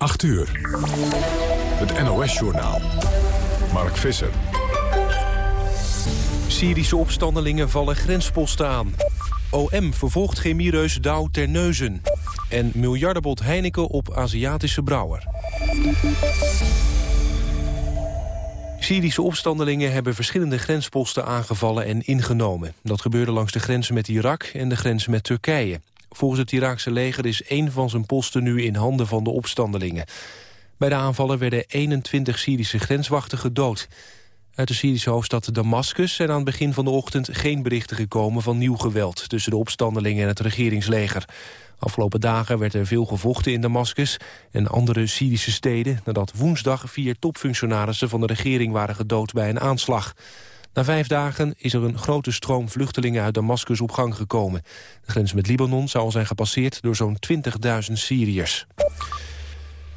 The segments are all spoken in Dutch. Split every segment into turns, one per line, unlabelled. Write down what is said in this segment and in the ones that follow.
8 uur. Het NOS-journaal. Mark Visser.
Syrische opstandelingen vallen grensposten aan. OM vervolgt chemiereus Douw Terneuzen. En miljardenbod Heineken op Aziatische brouwer. Syrische opstandelingen hebben verschillende grensposten aangevallen en ingenomen. Dat gebeurde langs de grens met Irak en de grens met Turkije. Volgens het Iraakse leger is één van zijn posten nu in handen van de opstandelingen. Bij de aanvallen werden 21 Syrische grenswachten gedood. Uit de Syrische hoofdstad Damascus zijn aan het begin van de ochtend geen berichten gekomen van nieuw geweld tussen de opstandelingen en het regeringsleger. Afgelopen dagen werd er veel gevochten in Damascus en andere Syrische steden... nadat woensdag vier topfunctionarissen van de regering waren gedood bij een aanslag. Na vijf dagen is er een grote stroom vluchtelingen uit Damascus op gang gekomen. De grens met Libanon zou al zijn gepasseerd door zo'n 20.000 Syriërs.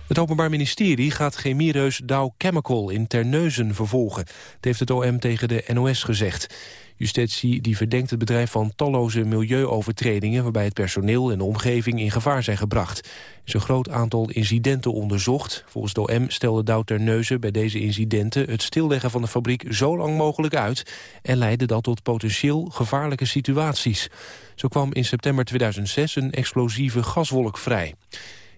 Het Openbaar Ministerie gaat chemiereus Dow Chemical in Terneuzen vervolgen. Dat heeft het OM tegen de NOS gezegd. Justitie die verdenkt het bedrijf van talloze milieuovertredingen... waarbij het personeel en de omgeving in gevaar zijn gebracht. Er is een groot aantal incidenten onderzocht. Volgens de OM stelde Dow Terneuzen bij deze incidenten... het stilleggen van de fabriek zo lang mogelijk uit... en leidde dat tot potentieel gevaarlijke situaties. Zo kwam in september 2006 een explosieve gaswolk vrij.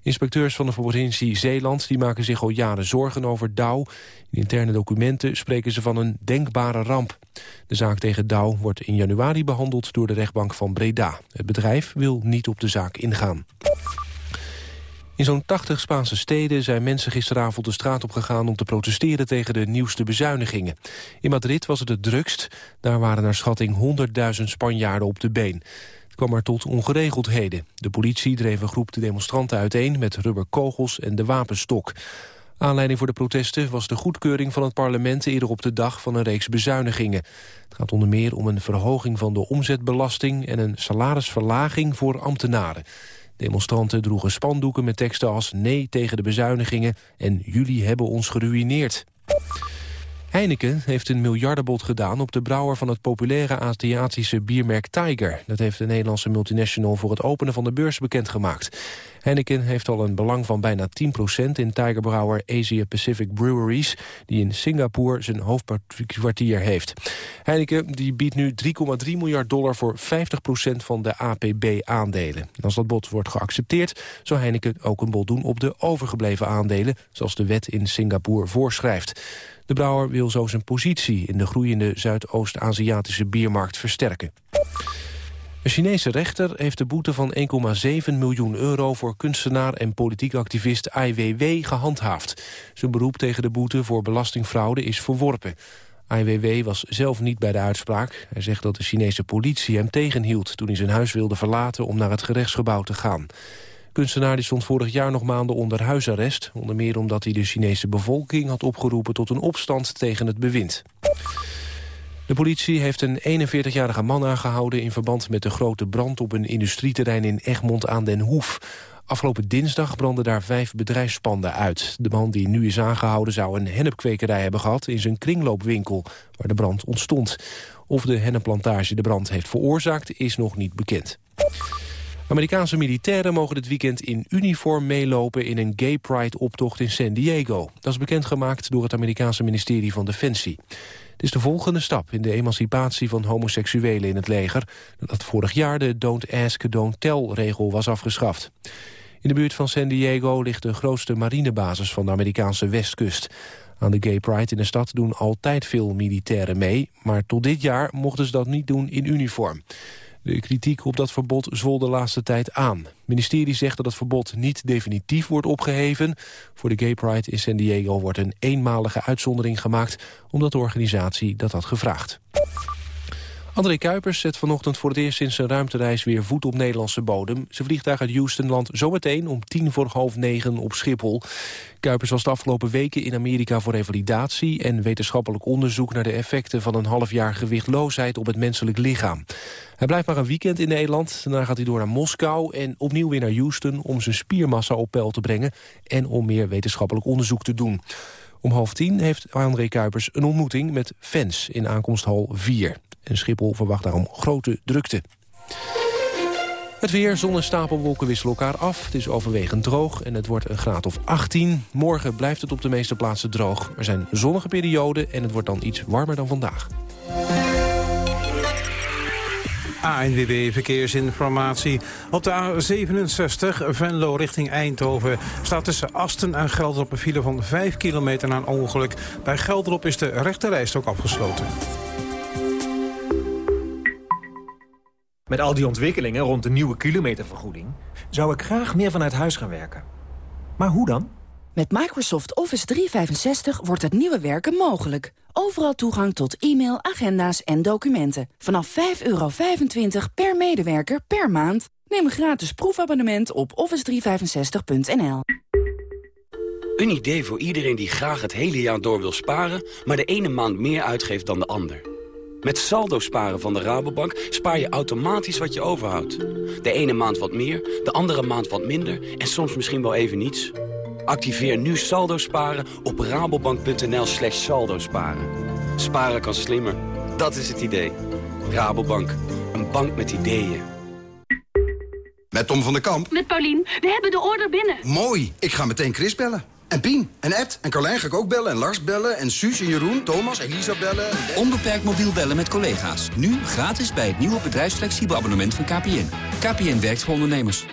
Inspecteurs van de provincie Zeeland die maken zich al jaren zorgen over Douw. In interne documenten spreken ze van een denkbare ramp. De zaak tegen Douw wordt in januari behandeld door de rechtbank van Breda. Het bedrijf wil niet op de zaak ingaan. In zo'n 80 Spaanse steden zijn mensen gisteravond de straat op gegaan om te protesteren tegen de nieuwste bezuinigingen. In Madrid was het het drukst. Daar waren naar schatting 100.000 Spanjaarden op de been kwam er tot ongeregeldheden. De politie dreef een groep de demonstranten uiteen met rubberkogels en de wapenstok. Aanleiding voor de protesten was de goedkeuring van het parlement eerder op de dag van een reeks bezuinigingen. Het gaat onder meer om een verhoging van de omzetbelasting en een salarisverlaging voor ambtenaren. Demonstranten droegen spandoeken met teksten als nee tegen de bezuinigingen en jullie hebben ons geruineerd. Heineken heeft een miljardenbod gedaan op de brouwer van het populaire Aziatische biermerk Tiger. Dat heeft de Nederlandse multinational voor het openen van de beurs bekendgemaakt. Heineken heeft al een belang van bijna 10% in Tigerbrouwer Asia Pacific Breweries... die in Singapore zijn hoofdkwartier heeft. Heineken die biedt nu 3,3 miljard dollar voor 50% van de APB-aandelen. Als dat bod wordt geaccepteerd, zou Heineken ook een bod doen op de overgebleven aandelen... zoals de wet in Singapore voorschrijft. De brouwer wil zo zijn positie in de groeiende Zuidoost-Aziatische biermarkt versterken. Een Chinese rechter heeft de boete van 1,7 miljoen euro... voor kunstenaar en politiek activist Ai Weiwei gehandhaafd. Zijn beroep tegen de boete voor belastingfraude is verworpen. Ai Weiwei was zelf niet bij de uitspraak. Hij zegt dat de Chinese politie hem tegenhield... toen hij zijn huis wilde verlaten om naar het gerechtsgebouw te gaan. Kunstenaar die stond vorig jaar nog maanden onder huisarrest. Onder meer omdat hij de Chinese bevolking had opgeroepen tot een opstand tegen het bewind. De politie heeft een 41-jarige man aangehouden... in verband met de grote brand op een industrieterrein in Egmond aan den Hoef. Afgelopen dinsdag brandden daar vijf bedrijfspanden uit. De man die nu is aangehouden zou een hennepkwekerij hebben gehad... in zijn kringloopwinkel, waar de brand ontstond. Of de hennepplantage de brand heeft veroorzaakt, is nog niet bekend. Amerikaanse militairen mogen dit weekend in uniform meelopen in een gay pride-optocht in San Diego. Dat is bekendgemaakt door het Amerikaanse ministerie van Defensie. Het is de volgende stap in de emancipatie van homoseksuelen in het leger... nadat vorig jaar de Don't Ask, Don't Tell-regel was afgeschaft. In de buurt van San Diego ligt de grootste marinebasis van de Amerikaanse westkust. Aan de Gay Pride in de stad doen altijd veel militairen mee... maar tot dit jaar mochten ze dat niet doen in uniform. De kritiek op dat verbod zwol de laatste tijd aan. Het ministerie zegt dat het verbod niet definitief wordt opgeheven. Voor de Gay Pride in San Diego wordt een eenmalige uitzondering gemaakt... omdat de organisatie dat had gevraagd. André Kuipers zet vanochtend voor het eerst sinds zijn ruimtereis weer voet op Nederlandse bodem. Zijn vliegtuig uit Houston landt zometeen om tien voor half negen op Schiphol. Kuipers was de afgelopen weken in Amerika voor revalidatie en wetenschappelijk onderzoek naar de effecten van een half jaar gewichtloosheid op het menselijk lichaam. Hij blijft maar een weekend in Nederland. Daarna gaat hij door naar Moskou en opnieuw weer naar Houston om zijn spiermassa op peil te brengen en om meer wetenschappelijk onderzoek te doen. Om half tien heeft André Kuipers een ontmoeting met fans in aankomsthal 4. En Schiphol verwacht daarom grote drukte. Het weer, zon en stapelwolken wisselen elkaar af. Het is overwegend droog en het wordt een graad of 18. Morgen blijft het op de meeste plaatsen droog. Er zijn zonnige perioden en het wordt dan iets warmer dan vandaag.
ANWB Verkeersinformatie. Op de A67 Venlo richting Eindhoven staat tussen Asten en Gelderop een file van 5 kilometer na een ongeluk. Bij Gelderop is de rechterreis ook afgesloten.
Met al die ontwikkelingen rond de nieuwe kilometervergoeding... zou ik graag meer vanuit huis gaan werken. Maar hoe dan?
Met Microsoft Office 365 wordt het nieuwe werken mogelijk. Overal toegang tot e-mail, agenda's en documenten. Vanaf 5,25 per medewerker per maand. Neem een gratis proefabonnement op office365.nl.
Een idee voor iedereen die graag het hele jaar door wil sparen... maar de ene maand meer uitgeeft dan de ander. Met saldo sparen van de Rabobank spaar je automatisch wat je overhoudt. De ene maand wat meer, de andere maand wat minder... en soms misschien wel even niets... Activeer nu saldo sparen op rabobank.nl slash saldo sparen. Sparen kan slimmer, dat is het idee. Rabobank, een bank met ideeën.
Met Tom van der Kamp.
Met Paulien, we hebben de order binnen.
Mooi, ik ga meteen Chris bellen. En Pien, en Ed, en Carlijn ga ik ook bellen, en Lars bellen, en Suus en Jeroen, Thomas, Elisa bellen.
Onbeperkt mobiel bellen met collega's. Nu gratis bij het nieuwe bedrijfsflexibel abonnement van KPN. KPN werkt voor ondernemers.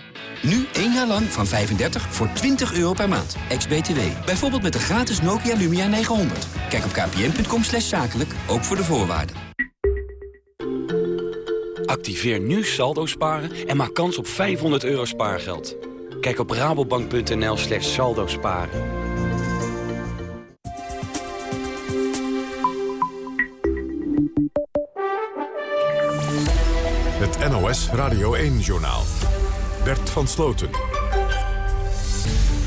Nu één jaar lang van 35 voor 20 euro per maand. Ex-BTW. Bijvoorbeeld met de gratis Nokia Lumia 900. Kijk op kpn.com slash zakelijk, ook voor de voorwaarden.
Activeer nu saldo sparen en maak kans op 500 euro spaargeld. Kijk op rabobank.nl slash saldo sparen.
Het NOS Radio 1-journaal. Bert van Sloten.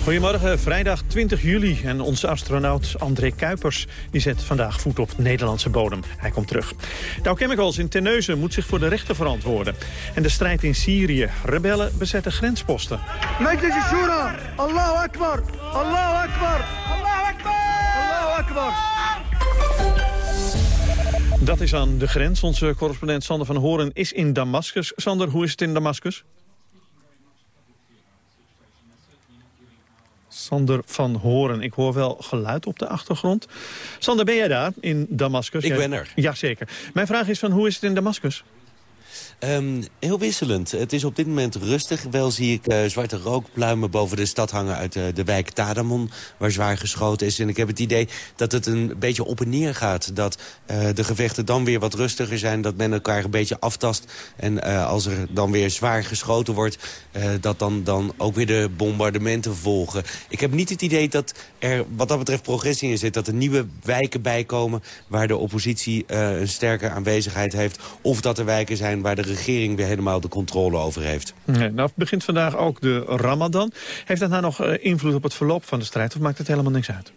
Goedemorgen, vrijdag 20 juli. En onze astronaut André Kuipers die zet vandaag voet op Nederlandse bodem. Hij komt terug. Dow Chemicals in Terneuzen moet zich voor de rechten verantwoorden. En de strijd in Syrië. Rebellen bezetten grensposten.
Allahu Akbar! Allahu Akbar! Allahu Akbar! Allahu Akbar!
Dat is aan de grens. Onze correspondent Sander van Horen is in Damascus. Sander, hoe is het in Damascus? Sander van Horen. Ik hoor wel geluid op de achtergrond. Sander, ben jij daar in Damascus?
Ik ben er.
Jazeker. Mijn vraag is van hoe is het in Damascus?
Um, heel wisselend. Het is op dit moment rustig. Wel zie ik uh, zwarte rookpluimen boven de stad hangen uit uh, de wijk Tadamon, waar zwaar geschoten is. En ik heb het idee dat het een beetje op en neer gaat. Dat uh, de gevechten dan weer wat rustiger zijn, dat men elkaar een beetje aftast. En als er dan weer zwaar geschoten wordt, dat dan, dan ook weer de bombardementen volgen. Ik heb niet het idee dat er wat dat betreft progressie in zit. Dat er nieuwe wijken bijkomen waar de oppositie een sterke aanwezigheid heeft. Of dat er wijken zijn waar de regering weer helemaal de controle over heeft.
Nee, nou begint vandaag ook de Ramadan. Heeft dat nou nog invloed op het verloop van de strijd of maakt het helemaal niks uit?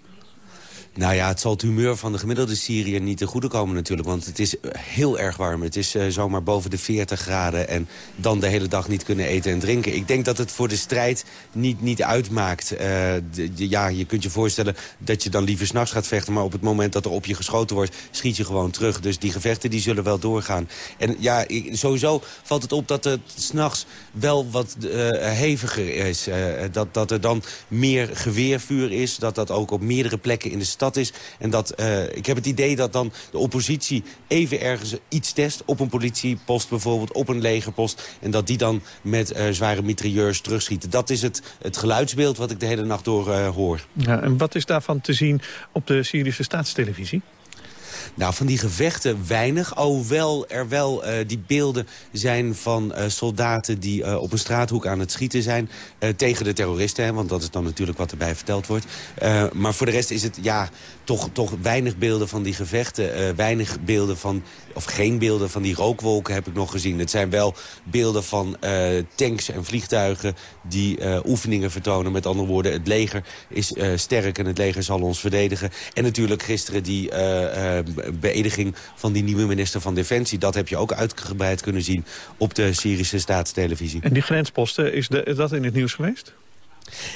Nou ja, het zal het humeur van de gemiddelde Syriër niet te goede komen natuurlijk. Want het is heel erg warm. Het is uh, zomaar boven de 40 graden. En dan de hele dag niet kunnen eten en drinken. Ik denk dat het voor de strijd niet, niet uitmaakt. Uh, de, ja, je kunt je voorstellen dat je dan liever s'nachts gaat vechten. Maar op het moment dat er op je geschoten wordt, schiet je gewoon terug. Dus die gevechten die zullen wel doorgaan. En ja, ik, sowieso valt het op dat het s'nachts wel wat heviger is. dat, dat er dan meer geweervuur is. Dat dat ook op meerdere plekken in de stad is. En dat, uh, ik heb het idee dat dan de oppositie even ergens iets test... op een politiepost bijvoorbeeld, op een legerpost... en dat die dan met uh, zware mitrailleurs terugschieten. Dat is het, het geluidsbeeld wat ik de hele nacht door uh, hoor.
Ja, en wat is daarvan te zien op de Syrische staatstelevisie?
Nou, van die gevechten weinig. Alhoewel er wel uh, die beelden zijn van uh, soldaten die uh, op een straathoek aan het schieten zijn. tegen de terroristen, hè, want dat is dan natuurlijk wat erbij verteld wordt. maar voor de rest is het ja, toch, toch weinig beelden van die gevechten. weinig beelden van, of geen beelden van die rookwolken heb ik nog gezien. Het zijn wel beelden van tanks en vliegtuigen die oefeningen vertonen. Met andere woorden, het leger is sterk en het leger zal ons verdedigen. En natuurlijk gisteren die beëdiging van die nieuwe minister van Defensie. Dat heb je ook uitgebreid kunnen zien op de Syrische staatstelevisie.
En die grensposten, is, dat in het nieuws geweest?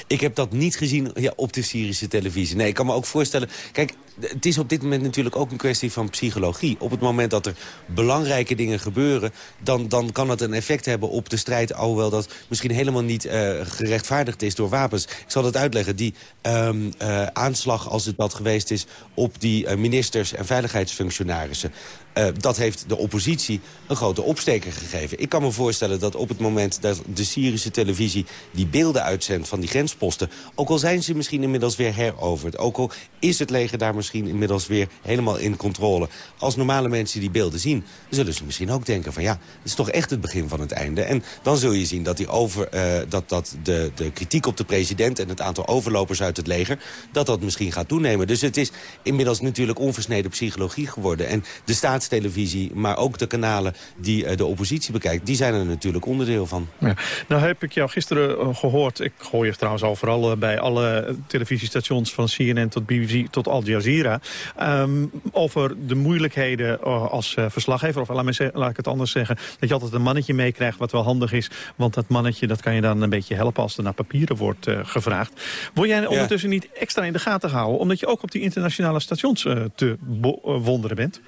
Ik heb dat niet gezien ja, op de Syrische televisie. Nee, ik kan me ook voorstellen... Kijk, het is op dit moment natuurlijk ook een kwestie van psychologie. Op het moment dat er belangrijke dingen gebeuren... dan, dan kan het een effect hebben op de strijd... alhoewel dat misschien helemaal niet uh, gerechtvaardigd is door wapens. Ik zal het uitleggen. Die um, uh, aanslag, als het dat geweest is... op die uh, ministers en veiligheidsfunctionarissen... Uh, dat heeft de oppositie een grote opsteker gegeven. Ik kan me voorstellen dat op het moment dat de Syrische televisie... die beelden uitzendt van die grensposten... ook al zijn ze misschien inmiddels weer heroverd... ook al is het leger daar misschien inmiddels weer helemaal in controle... als normale mensen die beelden zien... zullen ze misschien ook denken van ja, het is toch echt het begin van het einde. En dan zul je zien dat, die over, uh, dat, dat de, de kritiek op de president... en het aantal overlopers uit het leger... dat dat misschien gaat toenemen. Dus het is inmiddels natuurlijk onversneden psychologie geworden. En de staatstelevisie, maar ook de kanalen die uh, de oppositie bekijkt... die zijn er natuurlijk onderdeel van.
Ja. Nou heb ik jou gisteren uh, gehoord... ik gooi je trouwens overal uh, bij alle televisiestations... van CNN tot BBC tot Al Jazeera... Um, over de moeilijkheden als verslaggever. Of laat, me laat ik het anders zeggen. Dat je altijd een mannetje meekrijgt wat wel handig is. Want dat mannetje dat kan je dan een beetje helpen als er naar papieren wordt gevraagd. Word jij ondertussen ja. niet extra in de gaten gehouden? Omdat je ook op die internationale stations te wonderen bent?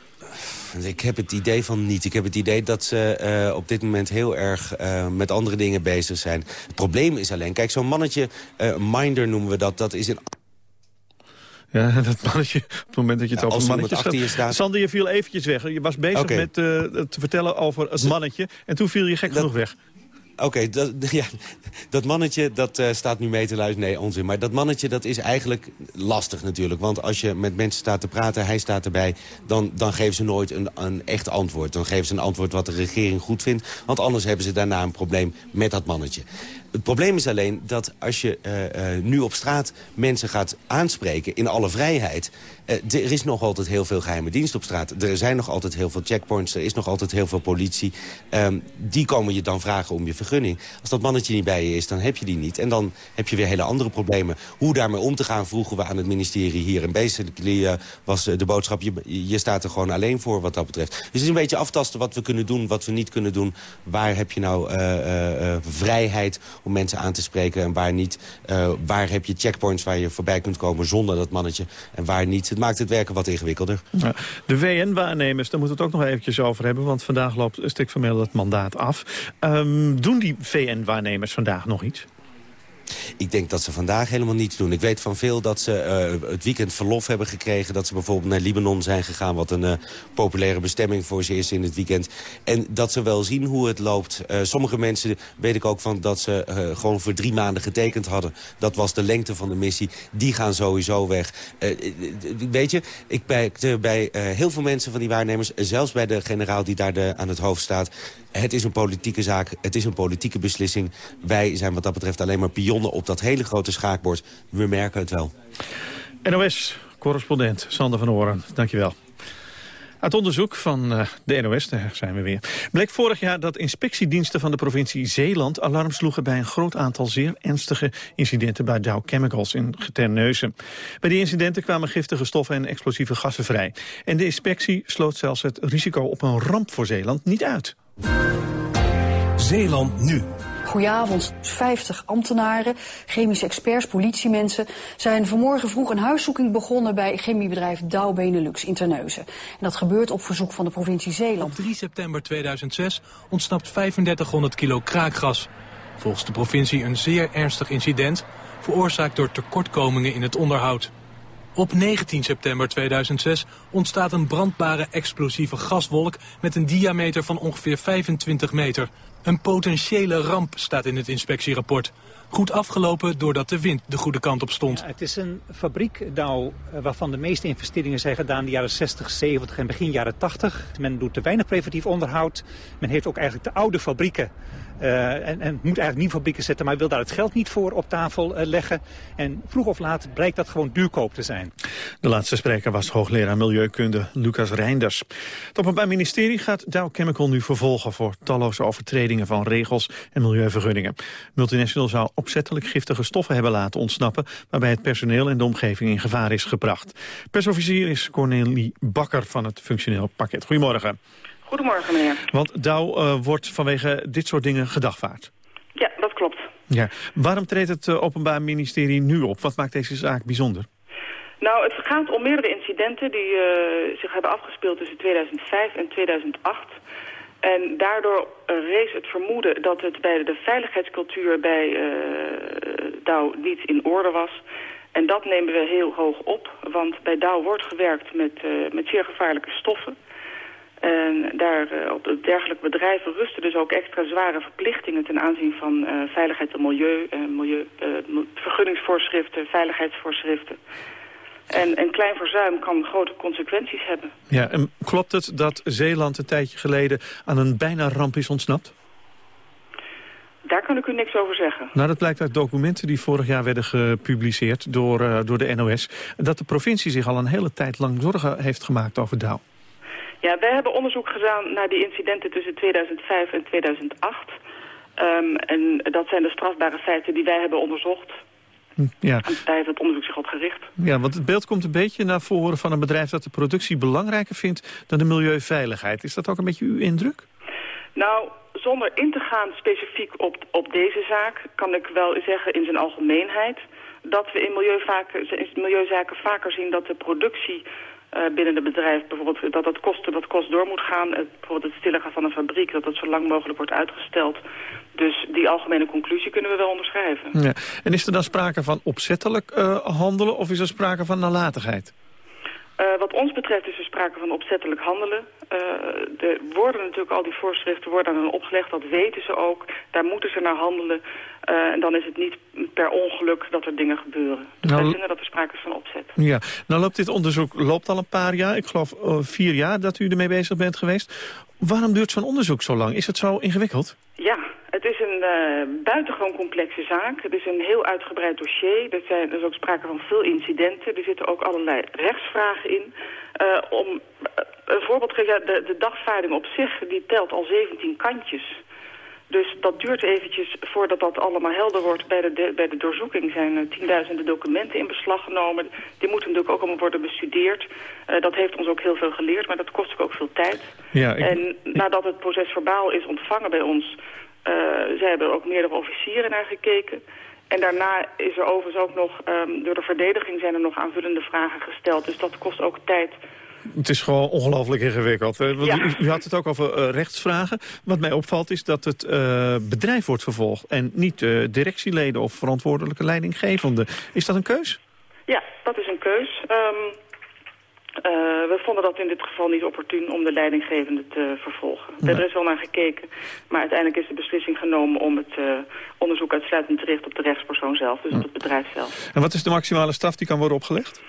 Ik heb het idee van niet. Ik heb het idee dat ze uh, op dit moment heel erg uh, met andere dingen bezig zijn. Het probleem is alleen, kijk, zo'n mannetje, uh, minder noemen we dat, dat is een...
Ja, dat mannetje, op het moment dat je het ja, over mannetjes gaat. Staat... Sander, je viel eventjes weg. Je was bezig okay. met te vertellen over het mannetje. En toen viel je gek dat... genoeg weg.
Oké, dat, ja, dat mannetje dat uh, staat nu mee te luisteren. Nee, onzin. Maar dat mannetje dat is eigenlijk lastig natuurlijk. Want als je met mensen staat te praten, hij staat erbij... dan, dan geven ze nooit een, een echt antwoord. Dan geven ze een antwoord wat de regering goed vindt. Want anders hebben ze daarna een probleem met dat mannetje. Het probleem is alleen dat als je uh, uh, nu op straat mensen gaat aanspreken... in alle vrijheid... Uh, er is nog altijd heel veel geheime dienst op straat. Er zijn nog altijd heel veel checkpoints. Er is nog altijd heel veel politie. Um, die komen je dan vragen om je vergunning. Als dat mannetje niet bij je is, dan heb je die niet. En dan heb je weer hele andere problemen. Hoe daarmee om te gaan vroegen we aan het ministerie hier. En basically was de boodschap, je, je staat er gewoon alleen voor wat dat betreft. Dus het is een beetje aftasten wat we kunnen doen, wat we niet kunnen doen. Waar heb je nou vrijheid om mensen aan te spreken en waar niet. Uh, waar heb je checkpoints waar je voorbij kunt komen zonder dat mannetje en waar niet. Het maakt het werken wat ingewikkelder.
Ja, de VN-waarnemers, daar moeten we het ook nog eventjes over hebben... want vandaag loopt een stuk formeel het mandaat af. Um, doen die VN-waarnemers vandaag nog iets?
Ik denk dat ze vandaag helemaal niets doen. Ik weet van veel dat ze uh, het weekend verlof hebben gekregen. Dat ze bijvoorbeeld naar Libanon zijn gegaan. Wat een uh, populaire bestemming voor ze is in het weekend. En dat ze wel zien hoe het loopt. Uh, sommige mensen weet ik ook van dat ze gewoon voor drie maanden getekend hadden. Dat was de lengte van de missie. Die gaan sowieso weg. weet je, ik merkte bij heel veel mensen van die waarnemers... zelfs bij de generaal die daar de, aan het hoofd staat... Het is een politieke zaak, het is een politieke beslissing. Wij zijn wat dat betreft alleen maar pionnen op dat hele grote schaakbord. We merken het wel.
NOS-correspondent Sander van Oren, dankjewel. Uit onderzoek van uh, de NOS, daar zijn we weer, bleek vorig jaar dat inspectiediensten van de provincie Zeeland alarm sloegen bij een groot aantal zeer ernstige incidenten bij Dow Chemicals in Terneuzen. Bij die incidenten kwamen giftige stoffen en explosieve gassen vrij. En de inspectie sloot zelfs het risico op een ramp voor Zeeland niet uit.
Zeeland nu.
Goedenavond. 50 ambtenaren, chemische experts, politiemensen... zijn vanmorgen vroeg een huiszoeking begonnen bij chemiebedrijf Dow Benelux in Terneuzen. En dat gebeurt op verzoek van de provincie Zeeland.
Op 3 september 2006 ontsnapt 3500 kilo kraakgas. Volgens de provincie een zeer ernstig incident... veroorzaakt door tekortkomingen in het onderhoud. Op 19 september 2006 ontstaat een brandbare explosieve gaswolk met een diameter van ongeveer 25 meter. Een potentiële ramp staat in het inspectierapport. Goed afgelopen doordat de wind de goede kant op stond.
Het is een fabriek nou, waarvan de meeste investeringen zijn gedaan in de jaren 60, 70 en begin jaren 80. Men doet te weinig preventief onderhoud. Men heeft ook eigenlijk de oude fabrieken uh, en, en, moet eigenlijk nieuwe fabrieken zetten, maar wil daar het geld niet voor op tafel uh, leggen. En vroeg of laat blijkt dat gewoon duurkoop te zijn.
De laatste spreker was hoogleraar Milieukunde Lucas Reinders. Het Openbaar Ministerie gaat Dow Chemical nu vervolgen voor talloze overtredingen van regels en milieuvergunningen. Multinational zou opzettelijk giftige stoffen hebben laten ontsnappen, waarbij het personeel en de omgeving in gevaar is gebracht. Persofficier is Cornelie Bakker van het functioneel pakket. Goedemorgen.
Goedemorgen, meneer.
Want Dow uh, wordt vanwege dit soort dingen gedagvaard.
Ja, dat klopt.
Ja. Waarom treedt het eh, Openbaar Ministerie nu op? Wat maakt deze zaak bijzonder?
Nou, het gaat om meerdere incidenten die uh, zich hebben afgespeeld tussen 2005 en 2008. En daardoor rees het vermoeden dat het bij de veiligheidscultuur bij Dow niet in orde was. En dat nemen we heel hoog op, want bij Dow wordt gewerkt met, met zeer gevaarlijke stoffen. En daar, op dergelijke bedrijven rusten dus ook extra zware verplichtingen ten aanzien van veiligheid en milieu, milieu vergunningsvoorschriften, veiligheidsvoorschriften. En een klein verzuim kan grote consequenties hebben.
Ja, en klopt het dat Zeeland een tijdje geleden aan een bijna ramp is ontsnapt?
Daar kan ik u niks over zeggen.
Nou, dat blijkt uit documenten die vorig jaar werden gepubliceerd door, uh, door de NOS. Dat de provincie zich al een hele tijd lang zorgen heeft gemaakt over Douw.
Ja, wij hebben onderzoek gedaan naar die incidenten tussen 2005 en 2008. Um, en dat zijn de strafbare feiten die wij hebben onderzocht.
Ja.
En daar heeft het onderzoek zich op gericht.
Ja, want het beeld komt een beetje naar voren van een bedrijf dat de productie belangrijker vindt dan de milieuveiligheid. Is dat ook een beetje uw indruk?
Nou, zonder in te gaan specifiek op, op deze zaak kan ik wel zeggen in zijn algemeenheid dat we in milieuzaken, in milieuzaken vaker zien dat de productie binnen het bedrijf bijvoorbeeld dat dat kosten dat kost door moet gaan. Bijvoorbeeld het stilleggen van een fabriek, dat dat zo lang mogelijk wordt uitgesteld. Dus die algemene conclusie kunnen we wel onderschrijven.
Ja. En is er dan sprake van opzettelijk uh, handelen of is er sprake van nalatigheid?
Uh, wat ons betreft is er sprake van opzettelijk handelen. Uh, er worden natuurlijk al die voorschriften worden aan hen opgelegd, dat weten ze ook. Daar moeten ze naar handelen. Uh, en dan is het niet per ongeluk dat er dingen gebeuren. Dus nou, wij vinden dat er sprake is van opzet.
Ja, nou loopt dit onderzoek loopt al een paar jaar. Ik geloof vier jaar dat u ermee bezig bent geweest. Waarom duurt zo'n onderzoek zo lang? Is het zo ingewikkeld?
Ja, het is een uh, buitengewoon complexe zaak. Het is een heel uitgebreid dossier. Er, zijn, er is ook sprake van veel incidenten. Er zitten ook allerlei rechtsvragen in. Uh, om uh, een voorbeeld te geven, de, de dagvaarding op zich die telt al 17 kantjes. Dus dat duurt eventjes voordat dat allemaal helder wordt. Bij de, bij de doorzoeking zijn uh, tienduizenden documenten in beslag genomen. Die moeten natuurlijk ook allemaal worden bestudeerd. Uh, dat heeft ons ook heel veel geleerd, maar dat kost ook veel tijd.
Ja, ik...
En nadat het proces verbaal is ontvangen bij ons... Uh, zij hebben er ook meerdere officieren naar gekeken. En daarna is er overigens ook nog, um, door de verdediging zijn er nog aanvullende vragen gesteld. Dus dat kost ook tijd.
Het is gewoon ongelooflijk ingewikkeld. Hè? Want
Ja.
u, u had het ook over uh, rechtsvragen. Wat mij opvalt is dat het uh, bedrijf wordt vervolgd... en niet uh, directieleden of verantwoordelijke leidinggevenden. Is dat een keus?
Ja, dat is een keus. Um, we vonden dat in dit geval niet opportun om de leidinggevende te vervolgen.
Nee.
Er is wel naar gekeken, maar uiteindelijk is de beslissing genomen om het uh, onderzoek uitsluitend te richten op de rechtspersoon zelf, dus op het bedrijf zelf.
En wat is de maximale straf die kan worden opgelegd?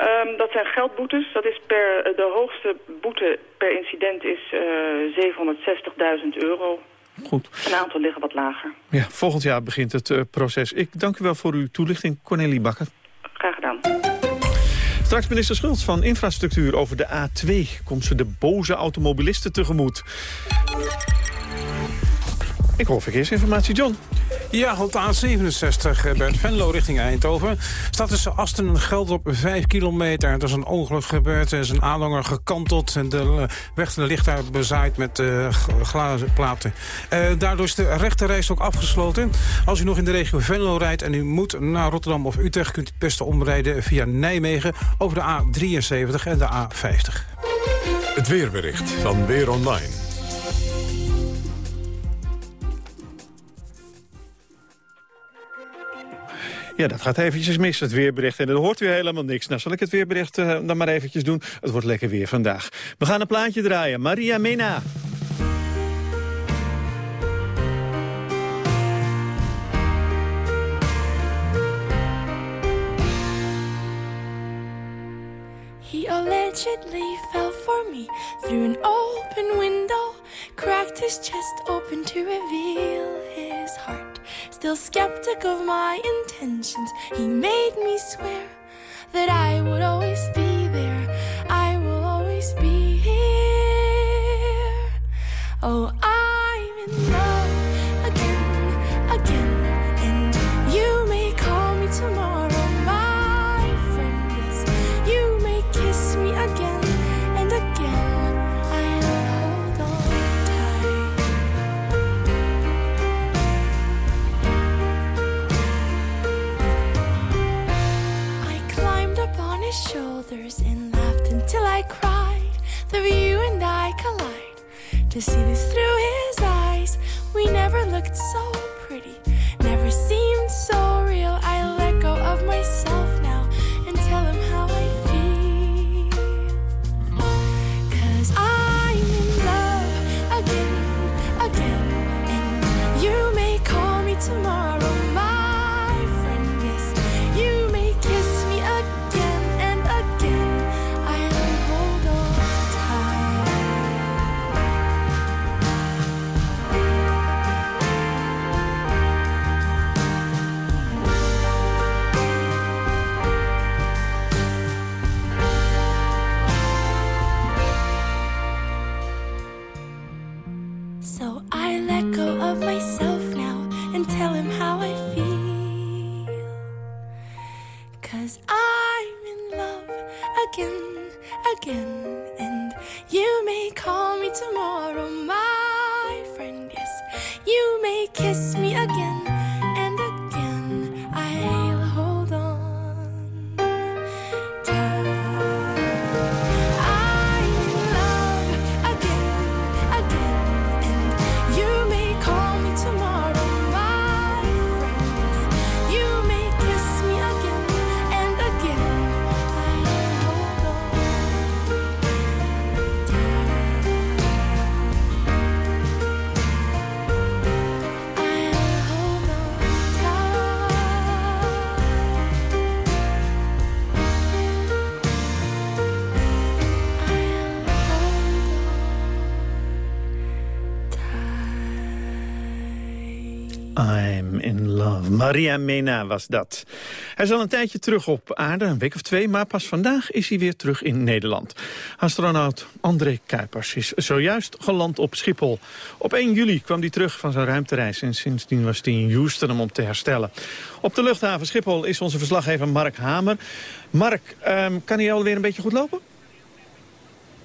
Um, dat zijn geldboetes. Dat is per, de hoogste boete per incident is uh, 760.000 euro.
Goed.
Een aantal liggen wat lager.
Ja, volgend jaar begint het uh, proces. Ik dank u wel voor uw toelichting, Cornelie Bakker. Straks minister Schultz van Infrastructuur over de A2. Komt ze de boze automobilisten tegemoet. Ik hoor verkeersinformatie, John.
Ja, op de A67 bij Venlo richting Eindhoven... staat tussen Asten en Geld op 5 kilometer. Er is een ongeluk gebeurd, er is een aanhanger gekanteld... en de weg ligt daar bezaaid met uh, glazen platen. Daardoor is de rechterreis ook afgesloten. Als u nog in de regio Venlo rijdt en u moet naar Rotterdam of Utrecht... kunt u het beste omrijden via Nijmegen over de A73 en de A50.
Het weerbericht van Weer Online.
Ja, dat gaat eventjes mis, het weerbericht. En dan hoort u helemaal niks. Nou, zal ik het weerbericht uh, dan maar eventjes doen? Het wordt lekker weer vandaag. We gaan een plaatje draaien. Maria Mena.
He allegedly fell for me through an open window, cracked his chest open to reveal his heart. Still skeptic of my intentions, he made me swear that I would always be there. I will always be here. Oh, I'm and laughed until I cried. The view and I collide to see this through his eyes. We never looked so So I let go of myself
Maria Mena was dat. Hij is al een tijdje terug op aarde, een week of twee... maar pas vandaag is hij weer terug in Nederland. Astronaut André Kuipers is zojuist geland op Schiphol. Op 1 juli kwam hij terug van zijn ruimtereis... en sindsdien was hij in Houston om te herstellen. Op de luchthaven Schiphol is onze verslaggever Mark Hamer. Mark, ehm, kan hij alweer een beetje goed lopen?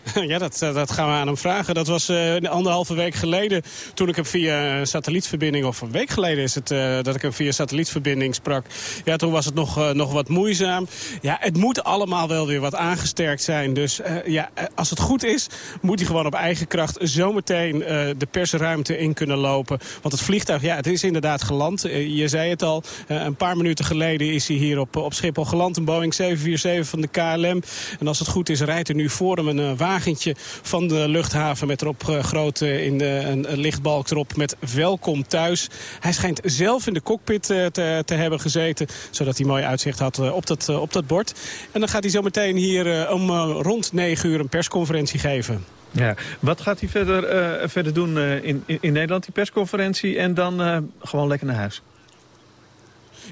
Ja, dat, eh, dat gaan we aan hem vragen. Dat was uh, anderhalve week geleden toen ik hem via satellietverbinding... of een week geleden is het uh, dat ik hem via satellietverbinding sprak. Ja, toen was het nog, nog wat moeizaam. Ja, het moet allemaal wel weer wat aangesterkt zijn. Dus ja, als het goed is, moet hij gewoon op eigen kracht... zometeen de persruimte in kunnen lopen. Want het vliegtuig, ja, het is inderdaad geland. je zei het al, een paar minuten geleden is hij hier op, op Schiphol geland. Een Boeing 747 van de KLM. En als het goed is, rijdt er nu voor hem een wagentje van de luchthaven met erop uh, groot in de, een, lichtbalk erop met welkom thuis. Hij schijnt zelf in de cockpit uh, te, te, hebben gezeten, zodat hij mooi uitzicht had op, dat, op dat bord. En dan gaat hij zo meteen hier om rond 9 uur een persconferentie geven.
Ja, wat gaat hij verder, verder doen in, in, Nederland, die persconferentie, en dan gewoon lekker naar huis?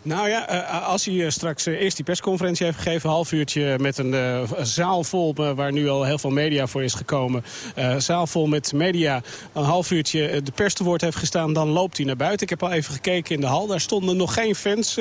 Nou ja, als hij straks eerst die persconferentie heeft gegeven... een half uurtje met een zaal vol, waar nu al heel veel media voor is gekomen... Uh, zaal vol met media, een half uurtje de pers te woord heeft gestaan... dan loopt hij naar buiten. Ik heb al even gekeken in de hal. Daar stonden nog geen fans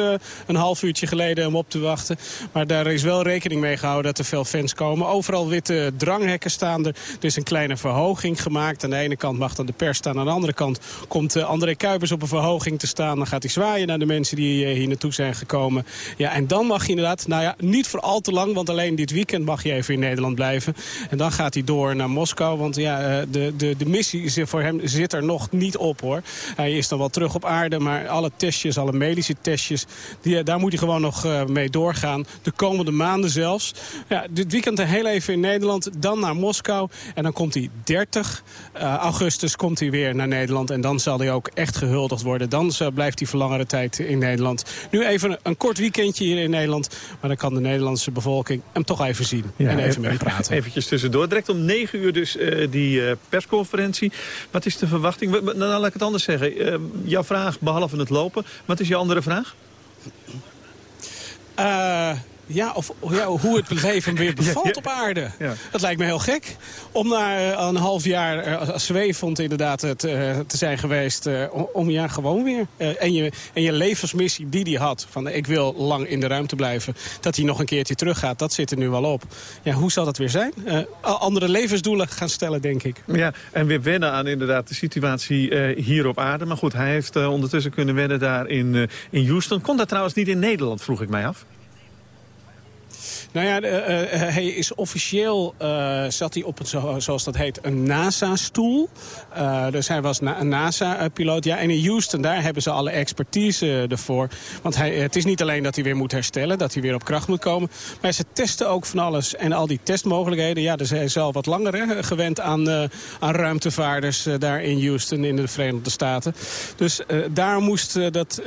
een half uurtje geleden om op te wachten. Maar daar is wel rekening mee gehouden dat er veel fans komen. Overal witte dranghekken staan er. Er is een kleine verhoging gemaakt. Aan de ene kant mag dan de pers staan. Aan de andere kant komt André Kuipers op een verhoging te staan. Dan gaat hij zwaaien naar de mensen die hier naartoe zijn gekomen. Ja, en dan mag je inderdaad, nou ja, niet voor al te lang... want alleen dit weekend mag je even in Nederland blijven. En dan gaat hij door naar Moskou, want ja, de, de, de missie voor hem zit er nog niet op, hoor. Hij is dan wel terug op aarde, maar alle testjes, alle medische testjes... Die, daar moet hij gewoon nog uh, mee doorgaan. De komende maanden zelfs. Ja, dit weekend heel even in Nederland, dan naar Moskou. En dan komt hij 30 uh, augustus komt hij weer naar Nederland. En dan zal hij ook echt gehuldigd worden. Dan blijft hij voor langere tijd in Nederland. Nu even een kort weekendje hier in Nederland. Maar dan kan de Nederlandse bevolking hem toch even zien. Ja, en even met hem praten.
Eventjes tussendoor. Direct om 9 uur dus uh, die uh, persconferentie. Wat is de verwachting? Nou, laat ik het anders zeggen. Uh, jouw vraag, behalve het lopen. Wat is je andere vraag?
Ja, of ja, hoe het leven weer bevalt ja, ja. op aarde. Ja. Dat lijkt me heel gek. Om na een half jaar uh, zweefend inderdaad te, te zijn geweest... Om ja, gewoon weer. En, je, en je levensmissie die hij had... van ik wil lang in de ruimte blijven... dat hij nog een keertje teruggaat, dat zit er nu wel op. Ja, hoe zal dat weer zijn? andere levensdoelen gaan stellen, denk ik.
Ja, en weer wennen aan inderdaad de situatie hier op aarde. Maar goed, hij heeft ondertussen kunnen wennen daar in, in Houston. Kon dat trouwens niet in Nederland, vroeg ik mij af?
Nou ja, de, uh, hij is officieel, zat hij op zo, zoals dat heet, een NASA-stoel. Dus hij was een NASA-piloot. Ja, en in Houston, daar hebben ze alle expertise ervoor. Want hij, het is niet alleen dat hij weer moet herstellen, dat hij weer op kracht moet komen. Maar ze testen ook van alles. En al die testmogelijkheden, ja, dus hij is al wat langer gewend aan, aan ruimtevaarders daar in Houston in de Verenigde Staten. Dus daar moest dat,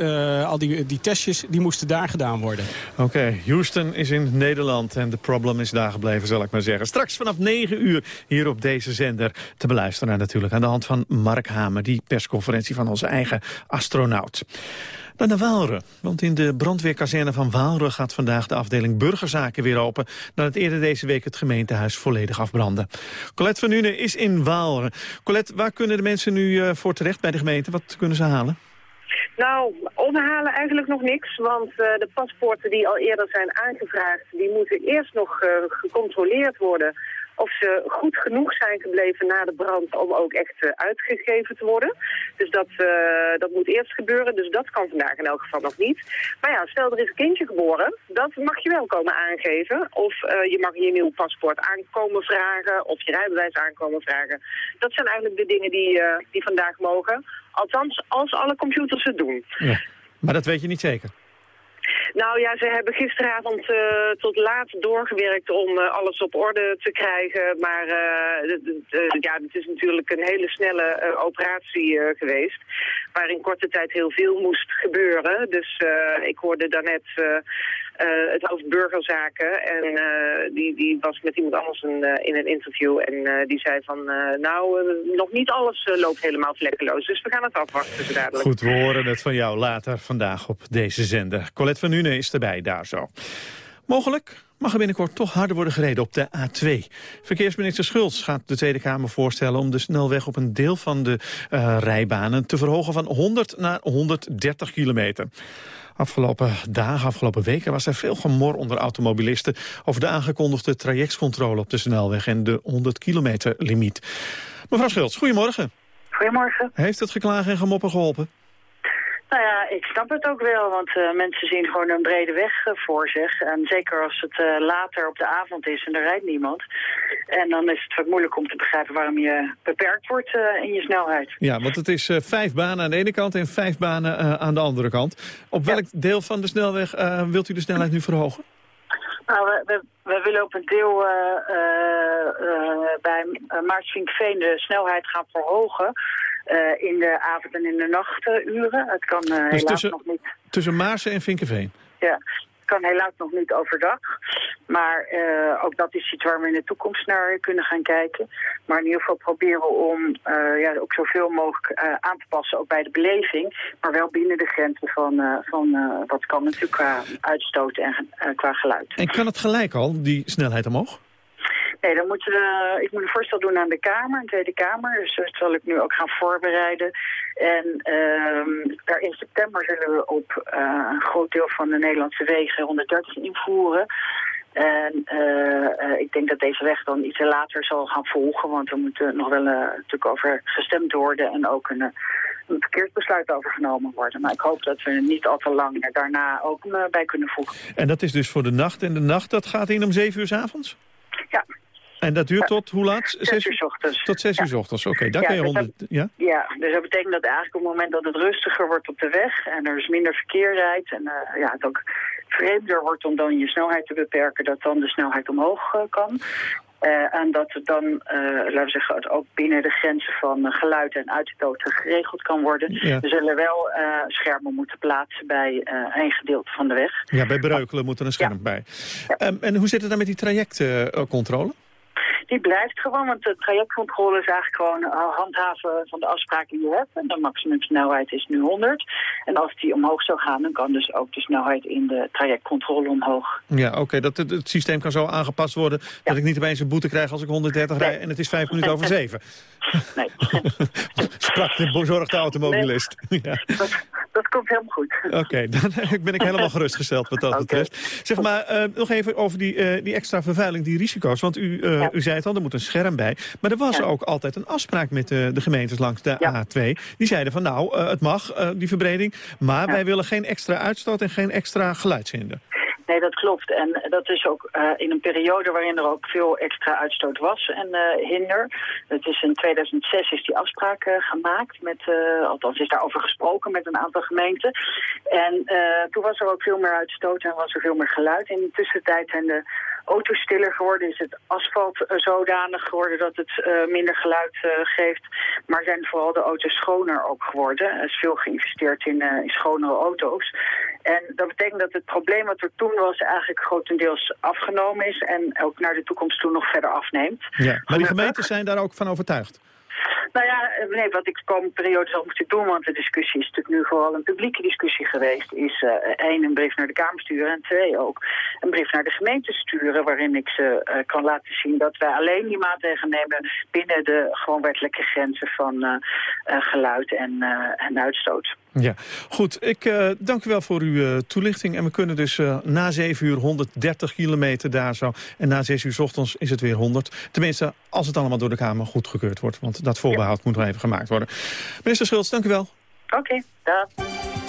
al die, die testjes, die moesten daar gedaan worden.
Oké, Houston is in Nederland en de problem is daar gebleven, zal ik maar zeggen. Straks vanaf 9 uur hier op deze zender te beluisteren natuurlijk... aan de hand van Mark Hamer, die persconferentie van onze eigen astronaut. Dan naar Waalre, want in de brandweerkazerne van Waalre gaat vandaag de afdeling burgerzaken weer open, nadat eerder deze week het gemeentehuis volledig afbrandde. Colette van Nune is in Waalre. Colette, waar kunnen de mensen nu uh, voor terecht bij de gemeente? Wat kunnen ze halen?
Nou, ophalen eigenlijk nog niks, want uh, de paspoorten die al eerder zijn aangevraagd, die moeten eerst nog uh, gecontroleerd worden of ze goed genoeg zijn gebleven na de brand om ook echt uh, uitgegeven te worden. Dus dat, dat moet eerst gebeuren, dus dat kan vandaag in elk geval nog niet. Maar ja, stel er is een kindje geboren, dat mag je wel komen aangeven. Of je mag je nieuw paspoort aankomen vragen, of je rijbewijs aankomen vragen. Dat zijn eigenlijk de dingen die, die vandaag mogen. Althans, als alle computers het doen.
Ja. Maar dat weet je niet zeker?
Nou ja, ze hebben gisteravond uh, tot laat doorgewerkt om uh, alles op orde te krijgen. Maar uh, ja, het is natuurlijk een hele snelle operatie geweest. Waar in korte tijd heel veel moest gebeuren. Dus ik hoorde daarnet het hoofd burgerzaken. En die, die was met iemand anders in een interview. En die zei van, nou, nog niet alles loopt helemaal vlekkeloos. Dus we gaan het afwachten dadelijk.
Goed, we horen het van jou later vandaag op deze zender. Colette van Nune is erbij daar zo. Mogelijk mag er binnenkort toch harder worden gereden op de A2. Verkeersminister Schultz gaat de Tweede Kamer voorstellen... om de snelweg op een deel van de uh, rijbanen te verhogen van 100 naar 130 kilometer. Afgelopen dagen, afgelopen weken was er veel gemor onder automobilisten... over de aangekondigde trajectscontrole op de snelweg en de 100 kilometer limiet. Mevrouw Schultz, goedemorgen.
Goedemorgen.
Heeft het geklagen en gemoppen geholpen?
Nou ja, ik snap het ook wel, want uh, mensen zien gewoon een brede weg uh, voor zich. En zeker als het uh, later op de avond is en er rijdt niemand. En dan is het wat moeilijk om te begrijpen waarom je beperkt wordt in je snelheid.
Ja, want het is vijf banen aan de ene kant en vijf banen aan de andere kant. Op welk ja. deel van de snelweg wilt u de snelheid nu verhogen?
Nou, we, we, we willen op een deel bij Maartsvinkveen de snelheid gaan verhogen... Uh, in de avond- en in de nachturen. Het kan uh,
dus
helaas
tussen,
nog niet.
Tussen Maarsen en Vinkenveen?
Ja, het kan helaas nog niet overdag. Maar uh, ook dat is iets waar we in de toekomst naar kunnen gaan kijken. Maar in ieder geval proberen we om ja, ook zoveel mogelijk aan te passen, ook bij de beleving. Maar wel binnen de grenzen van, van wat kan natuurlijk qua uitstoot en qua geluid.
En kan het gelijk al, die snelheid omhoog?
Nee, dan moeten ik moet een voorstel doen aan de Kamer, de Tweede Kamer. Dus dat zal ik nu ook gaan voorbereiden. En uh, per 1 september zullen we op uh, een groot deel van de Nederlandse wegen 130 invoeren. En uh, ik denk dat deze weg dan iets later zal gaan volgen, want er moet nog wel natuurlijk over gestemd worden en ook een, een verkeersbesluit over genomen worden. Maar ik hoop dat we niet al te lang daarna ook bij kunnen voegen.
En dat is dus voor de nacht. En de nacht, dat gaat in om 7 uur s avonds?
Ja.
En dat duurt tot hoe laat?
Zes uur ochtends.
Tot zes uur ochtends, oké. Okay, daar
ja,
je
dus
ja?
ja, dus dat betekent dat eigenlijk op het moment dat het rustiger wordt op de weg... en er dus minder verkeer rijdt en uh, ja, het ook vreemder wordt om dan je snelheid te beperken... dat dan de snelheid omhoog uh, kan. Uh, en dat het dan, laten we zeggen, het ook binnen de grenzen van geluid en uitstoot geregeld kan worden.
Ja.
We zullen wel schermen moeten plaatsen bij een gedeelte van de weg.
Ja, bij Breukelen moet er een scherm
Ja.
bij. Um, en hoe zit het dan met die trajectcontrole?
Die blijft gewoon, want de trajectcontrole is eigenlijk gewoon uh, handhaven van de afspraken die je hebt. En de maximumsnelheid is nu 100. En als die omhoog zou gaan, dan kan dus ook de snelheid in de trajectcontrole omhoog.
Ja, oké. dat het, het systeem kan zo aangepast worden dat ik niet opeens een boete krijg als ik 130
Nee.
rij en het is vijf minuten over zeven.
Nee.
Sprak de bezorgde automobilist. Ja.
Dat, dat komt helemaal goed.
Oké, dan ben ik helemaal gerustgesteld wat dat betreft. Zeg maar, eh, nog even over die, eh, die extra vervuiling, die risico's. Want u, eh, u zei het al, er moet een scherm bij. Maar er was
Ja.
ook altijd een afspraak met de, de gemeentes langs de A2. Die zeiden van nou, eh, het mag, eh, die verbreding. Maar wij willen geen extra uitstoot en geen extra geluidshinder.
Nee, dat klopt. En dat is ook uh, in een periode waarin er ook veel extra uitstoot was en uh, hinder. Het is in 2006 is die afspraak uh, gemaakt, met, althans is daarover gesproken met een aantal gemeenten. En toen was er ook veel meer uitstoot en was er veel meer geluid. In de tussentijd zijn de auto's stiller geworden, is het asfalt zodanig geworden dat het minder geluid geeft. Maar zijn vooral de auto's schoner ook geworden. Er is veel geïnvesteerd in, in schonere auto's. En dat betekent dat het probleem wat er toen was eigenlijk grotendeels afgenomen is en ook naar de toekomst toe nog verder afneemt.
Ja, maar die gemeenten zijn daar ook van overtuigd?
Nou ja, eh, nee, wat ik de komende periode zal moeten doen, want de discussie is natuurlijk nu vooral een publieke discussie geweest, is uh, één, een brief naar de Kamer sturen en twee ook een brief naar de gemeente sturen, waarin ik ze uh, kan laten zien dat wij alleen die maatregelen nemen binnen de gewoon wettelijke grenzen van geluid en, en uitstoot.
Ja, goed. Ik uh, dank u wel voor uw uh, toelichting. En we kunnen dus uh, na 7 uur 130 kilometer daar zo. En na 6 uur ochtends is het weer 100. Tenminste, als het allemaal door de Kamer goedgekeurd wordt. Want dat voorbehoud moet nog even gemaakt worden. Minister Schultz, dank u wel.
Oké, okay,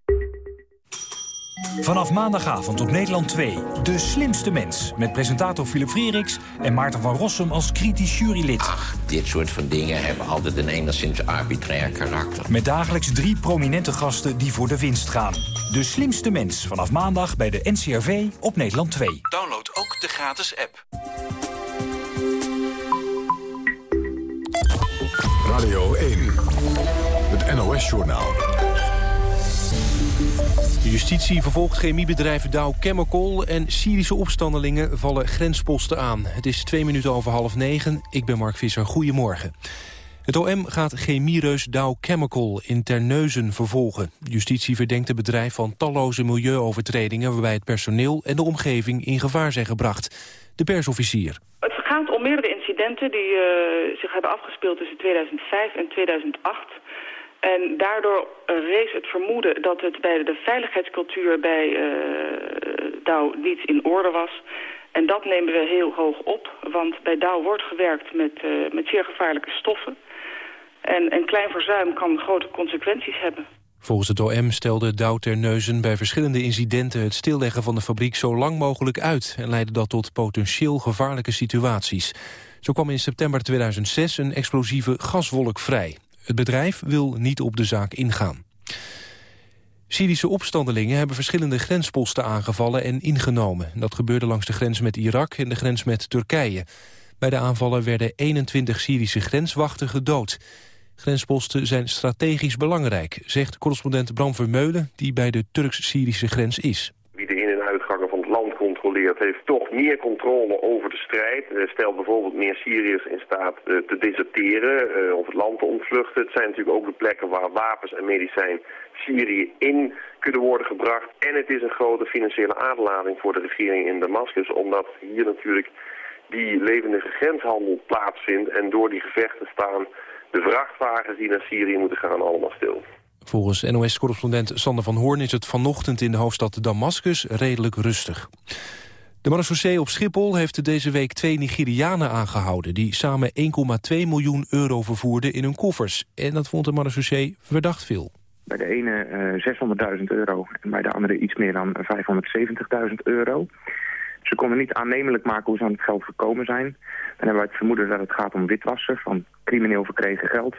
Vanaf maandagavond op Nederland 2, De Slimste Mens. Met presentator Philip Freeriks en Maarten van Rossum als kritisch jurylid.
Ach, dit soort van dingen hebben altijd een enigszins arbitrair karakter.
Met dagelijks drie prominente gasten die voor de winst gaan. De Slimste Mens, vanaf maandag bij de NCRV op Nederland 2.
Download ook de gratis app.
Radio 1, het NOS-journaal.
De justitie vervolgt chemiebedrijf Dow Chemical... en Syrische opstandelingen vallen grensposten aan. Het is twee minuten over half negen. Ik ben Mark Visser. Goedemorgen. Het OM gaat chemiereus Dow Chemical in Terneuzen vervolgen. Justitie verdenkt het bedrijf van talloze milieuovertredingen... waarbij het personeel en de omgeving in gevaar zijn gebracht. De persofficier.
Het gaat om meerdere incidenten die uh, zich hebben afgespeeld tussen 2005 en 2008... En daardoor rees het vermoeden dat het bij de veiligheidscultuur bij uh, Dow niet in orde was. En dat nemen we heel hoog op, want bij Dow wordt gewerkt met, uh, met zeer gevaarlijke stoffen. En een klein verzuim kan grote consequenties hebben.
Volgens het OM stelde Dow Terneuzen bij verschillende incidenten het stilleggen van de fabriek zo lang mogelijk uit en leidde dat tot potentieel gevaarlijke situaties. Zo kwam in september 2006 een explosieve gaswolk vrij. Het bedrijf wil niet op de zaak ingaan. Syrische opstandelingen hebben verschillende grensposten aangevallen en ingenomen. Dat gebeurde langs de grens met Irak en de grens met Turkije. Bij de aanvallen werden 21 Syrische grenswachten gedood. Grensposten zijn strategisch belangrijk, zegt correspondent Bram Vermeulen... die bij de Turks-Syrische grens is
heeft toch meer controle over de strijd. Stelt bijvoorbeeld meer Syriërs in staat uh, te deserteren uh, of het land te ontvluchten. Het zijn natuurlijk ook de plekken waar wapens en medicijn Syrië in kunnen worden gebracht. En het is een grote financiële aanlading voor de regering in Damascus, omdat hier natuurlijk die levendige grenshandel plaatsvindt en door die gevechten staan de vrachtwagens die naar Syrië moeten gaan allemaal stil.
Volgens NOS-correspondent Sander van Hoorn is het vanochtend in de hoofdstad Damascus redelijk rustig. De marechaussee op Schiphol heeft deze week twee Nigerianen aangehouden... die samen 1,2 miljoen euro vervoerden in hun koffers. En dat vond de marechaussee verdacht veel.
Bij de ene uh, 600.000 euro en bij de andere iets meer dan 570.000 euro. Ze konden niet aannemelijk maken hoe ze aan het geld gekomen zijn. Dan hebben wij het vermoeden dat het gaat om witwassen van crimineel verkregen geld.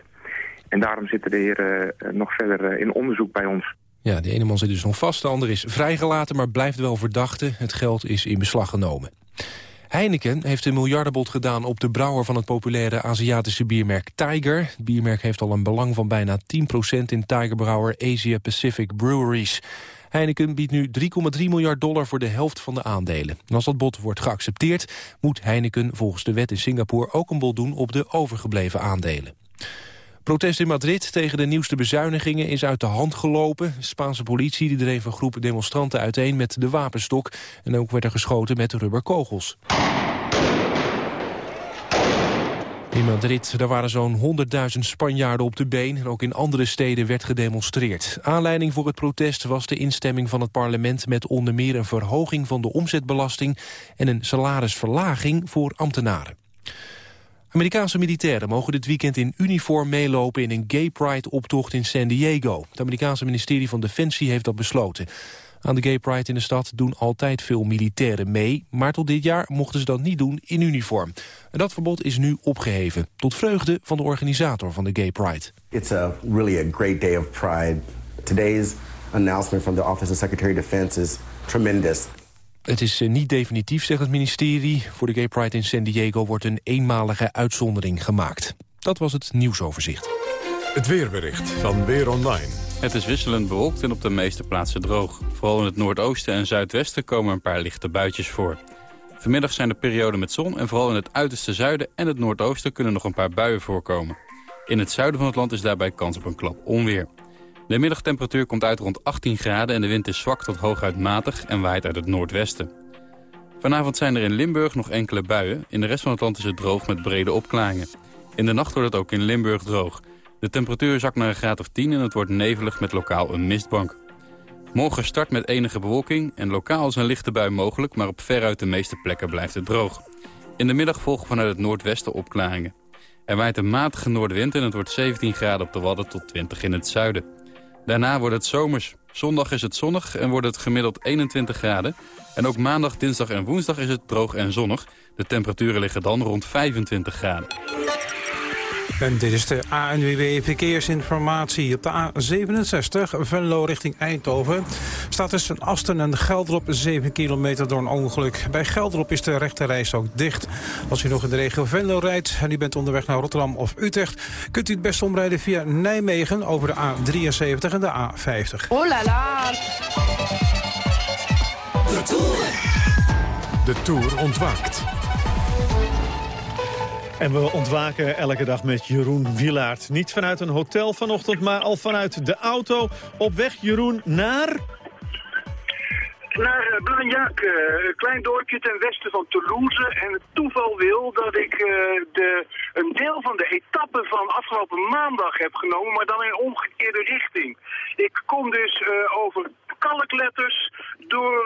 En daarom zitten de heren uh, nog verder uh, in onderzoek bij ons.
Ja, de ene man zit dus nog vast, de ander is vrijgelaten... maar blijft wel verdachte. Het geld is in beslag genomen. Heineken heeft een miljardenbod gedaan op de brouwer van het populaire Aziatische biermerk Tiger. Het biermerk heeft al een belang van bijna 10% in Tigerbrouwer Asia Pacific Breweries. Heineken biedt nu 3,3 miljard dollar voor de helft van de aandelen. En als dat bod wordt geaccepteerd, moet Heineken volgens de wet in Singapore ook een bod doen op de overgebleven aandelen. Protest in Madrid tegen de nieuwste bezuinigingen is uit de hand gelopen. De Spaanse politie die dreef een groep demonstranten uiteen met de wapenstok. En ook werd er geschoten met rubberkogels. In Madrid daar waren zo'n 100.000 Spanjaarden op de been... en ook in andere steden werd gedemonstreerd. Aanleiding voor het protest was de instemming van het parlement... met onder meer een verhoging van de omzetbelasting... en een salarisverlaging voor ambtenaren. Amerikaanse militairen mogen dit weekend in uniform meelopen... in een gay pride-optocht in San Diego. Het Amerikaanse ministerie van Defensie heeft dat besloten. Aan de Gay Pride in de stad doen altijd veel militairen mee... maar tot dit jaar mochten ze dat niet doen in uniform. En dat verbod is nu opgeheven, tot vreugde van de organisator van de Gay Pride.
It's a really a great day of pride. Today's announcement from the Office of Secretary of Defense is tremendous.
Het is eh, niet definitief, zegt het ministerie. Voor de Gay Pride in San Diego wordt een eenmalige uitzondering gemaakt. Dat was het nieuwsoverzicht.
Het weerbericht van Weer Online.
Het is wisselend bewolkt en op de meeste plaatsen droog. Vooral in het noordoosten en zuidwesten komen een paar lichte buitjes voor. Vanmiddag zijn er perioden met zon en vooral in het uiterste zuiden en het noordoosten kunnen nog een paar buien voorkomen. In het zuiden van het land is daarbij kans op een klap onweer. De middagtemperatuur komt uit rond 18 graden en de wind is zwak tot hooguit matig en waait uit het noordwesten. Vanavond zijn er in Limburg nog enkele buien. In de rest van het land is het droog met brede opklaringen. In de nacht wordt het ook in Limburg droog. De temperatuur zakt naar een graad of 10 en het wordt nevelig met lokaal een mistbank. Morgen start met enige bewolking en lokaal is een lichte bui mogelijk... maar op veruit de meeste plekken blijft het droog. In de middag volgen vanuit het noordwesten opklaringen. Er waait een matige noordwind en het wordt 17 graden op de Wadden tot 20 in het zuiden. Daarna wordt het zomers. Zondag is het zonnig en wordt het gemiddeld 21 graden. En ook maandag, dinsdag en woensdag is het droog en zonnig. De temperaturen liggen dan rond 25 graden.
En dit is de ANWB Verkeersinformatie. Op de A67, Venlo richting Eindhoven, staat tussen Asten en Gelderop 7 kilometer door een ongeluk. Bij Gelderop is de rechterreis ook dicht. Als u nog in de regio Venlo rijdt en u bent onderweg naar Rotterdam of Utrecht... kunt u het best omrijden via Nijmegen over de A73 en de A50.
Oh la la!
De Tour. De Tour ontwaakt.
En we ontwaken elke dag met Jeroen Wilaert. Niet vanuit een hotel vanochtend, maar al vanuit de auto. Op weg, Jeroen, naar...
Naar uh, Blagnac, uh, een klein dorpje ten westen van Toulouse. En het toeval wil dat ik uh, de, een deel van de etappe van afgelopen maandag heb genomen, maar dan in omgekeerde richting. Ik kom dus over kalkletters door,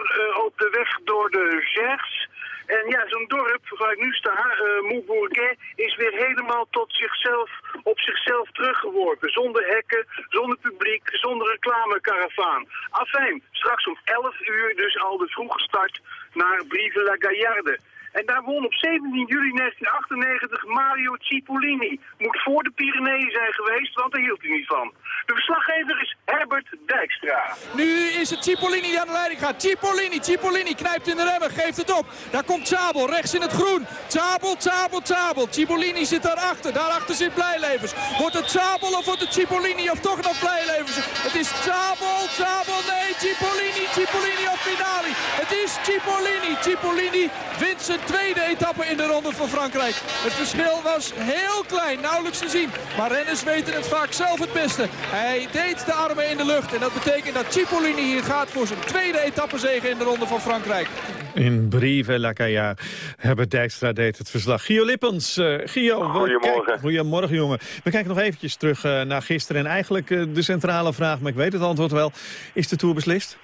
op de weg door de Gers. En ja, zo'n dorp waar ik nu sta, uh, is weer helemaal tot zichzelf, op zichzelf teruggeworpen. Zonder hekken, zonder publiek, zonder reclamekaravaan. Afijn, straks om 11 uur dus al de vroege start naar Brive-la-Gaillarde. En daar won op 17 juli 1998 Mario Cipollini. Moet voor de Pyreneeën zijn geweest, want daar hield hij niet van. De verslaggever is Herbert Dijkstra.
Nu is het Cipollini die aan de leiding gaat. Cipollini, Cipollini knijpt in de remmen, geeft het op. Daar komt Zabel, rechts in het groen. Zabel, Zabel, Zabel. Cipollini zit daarachter. Daarachter zit Blijlevens. Wordt het Zabel of wordt het Cipollini of toch nog Blijlevens? Het is Zabel, Zabel, nee, Cipollini, Cipollini op finale. Het is Cipollini. Cipollini wint zijn tweede etappe in de Ronde van Frankrijk. Het verschil was heel klein, nauwelijks te zien. Maar renners weten het vaak zelf het beste. Hij deed de armen in de lucht. En dat betekent dat Cipollini hier gaat voor zijn tweede etappezege in de Ronde van Frankrijk.
In Brive la Caia. Herbert Dijkstra deed het verslag. Gio Lippens. Uh, Gio,
goedemorgen.
goedemorgen, jongen. We kijken nog eventjes terug uh, naar gisteren. En eigenlijk uh, de centrale vraag, maar ik weet het antwoord wel. Is de Tour beslist?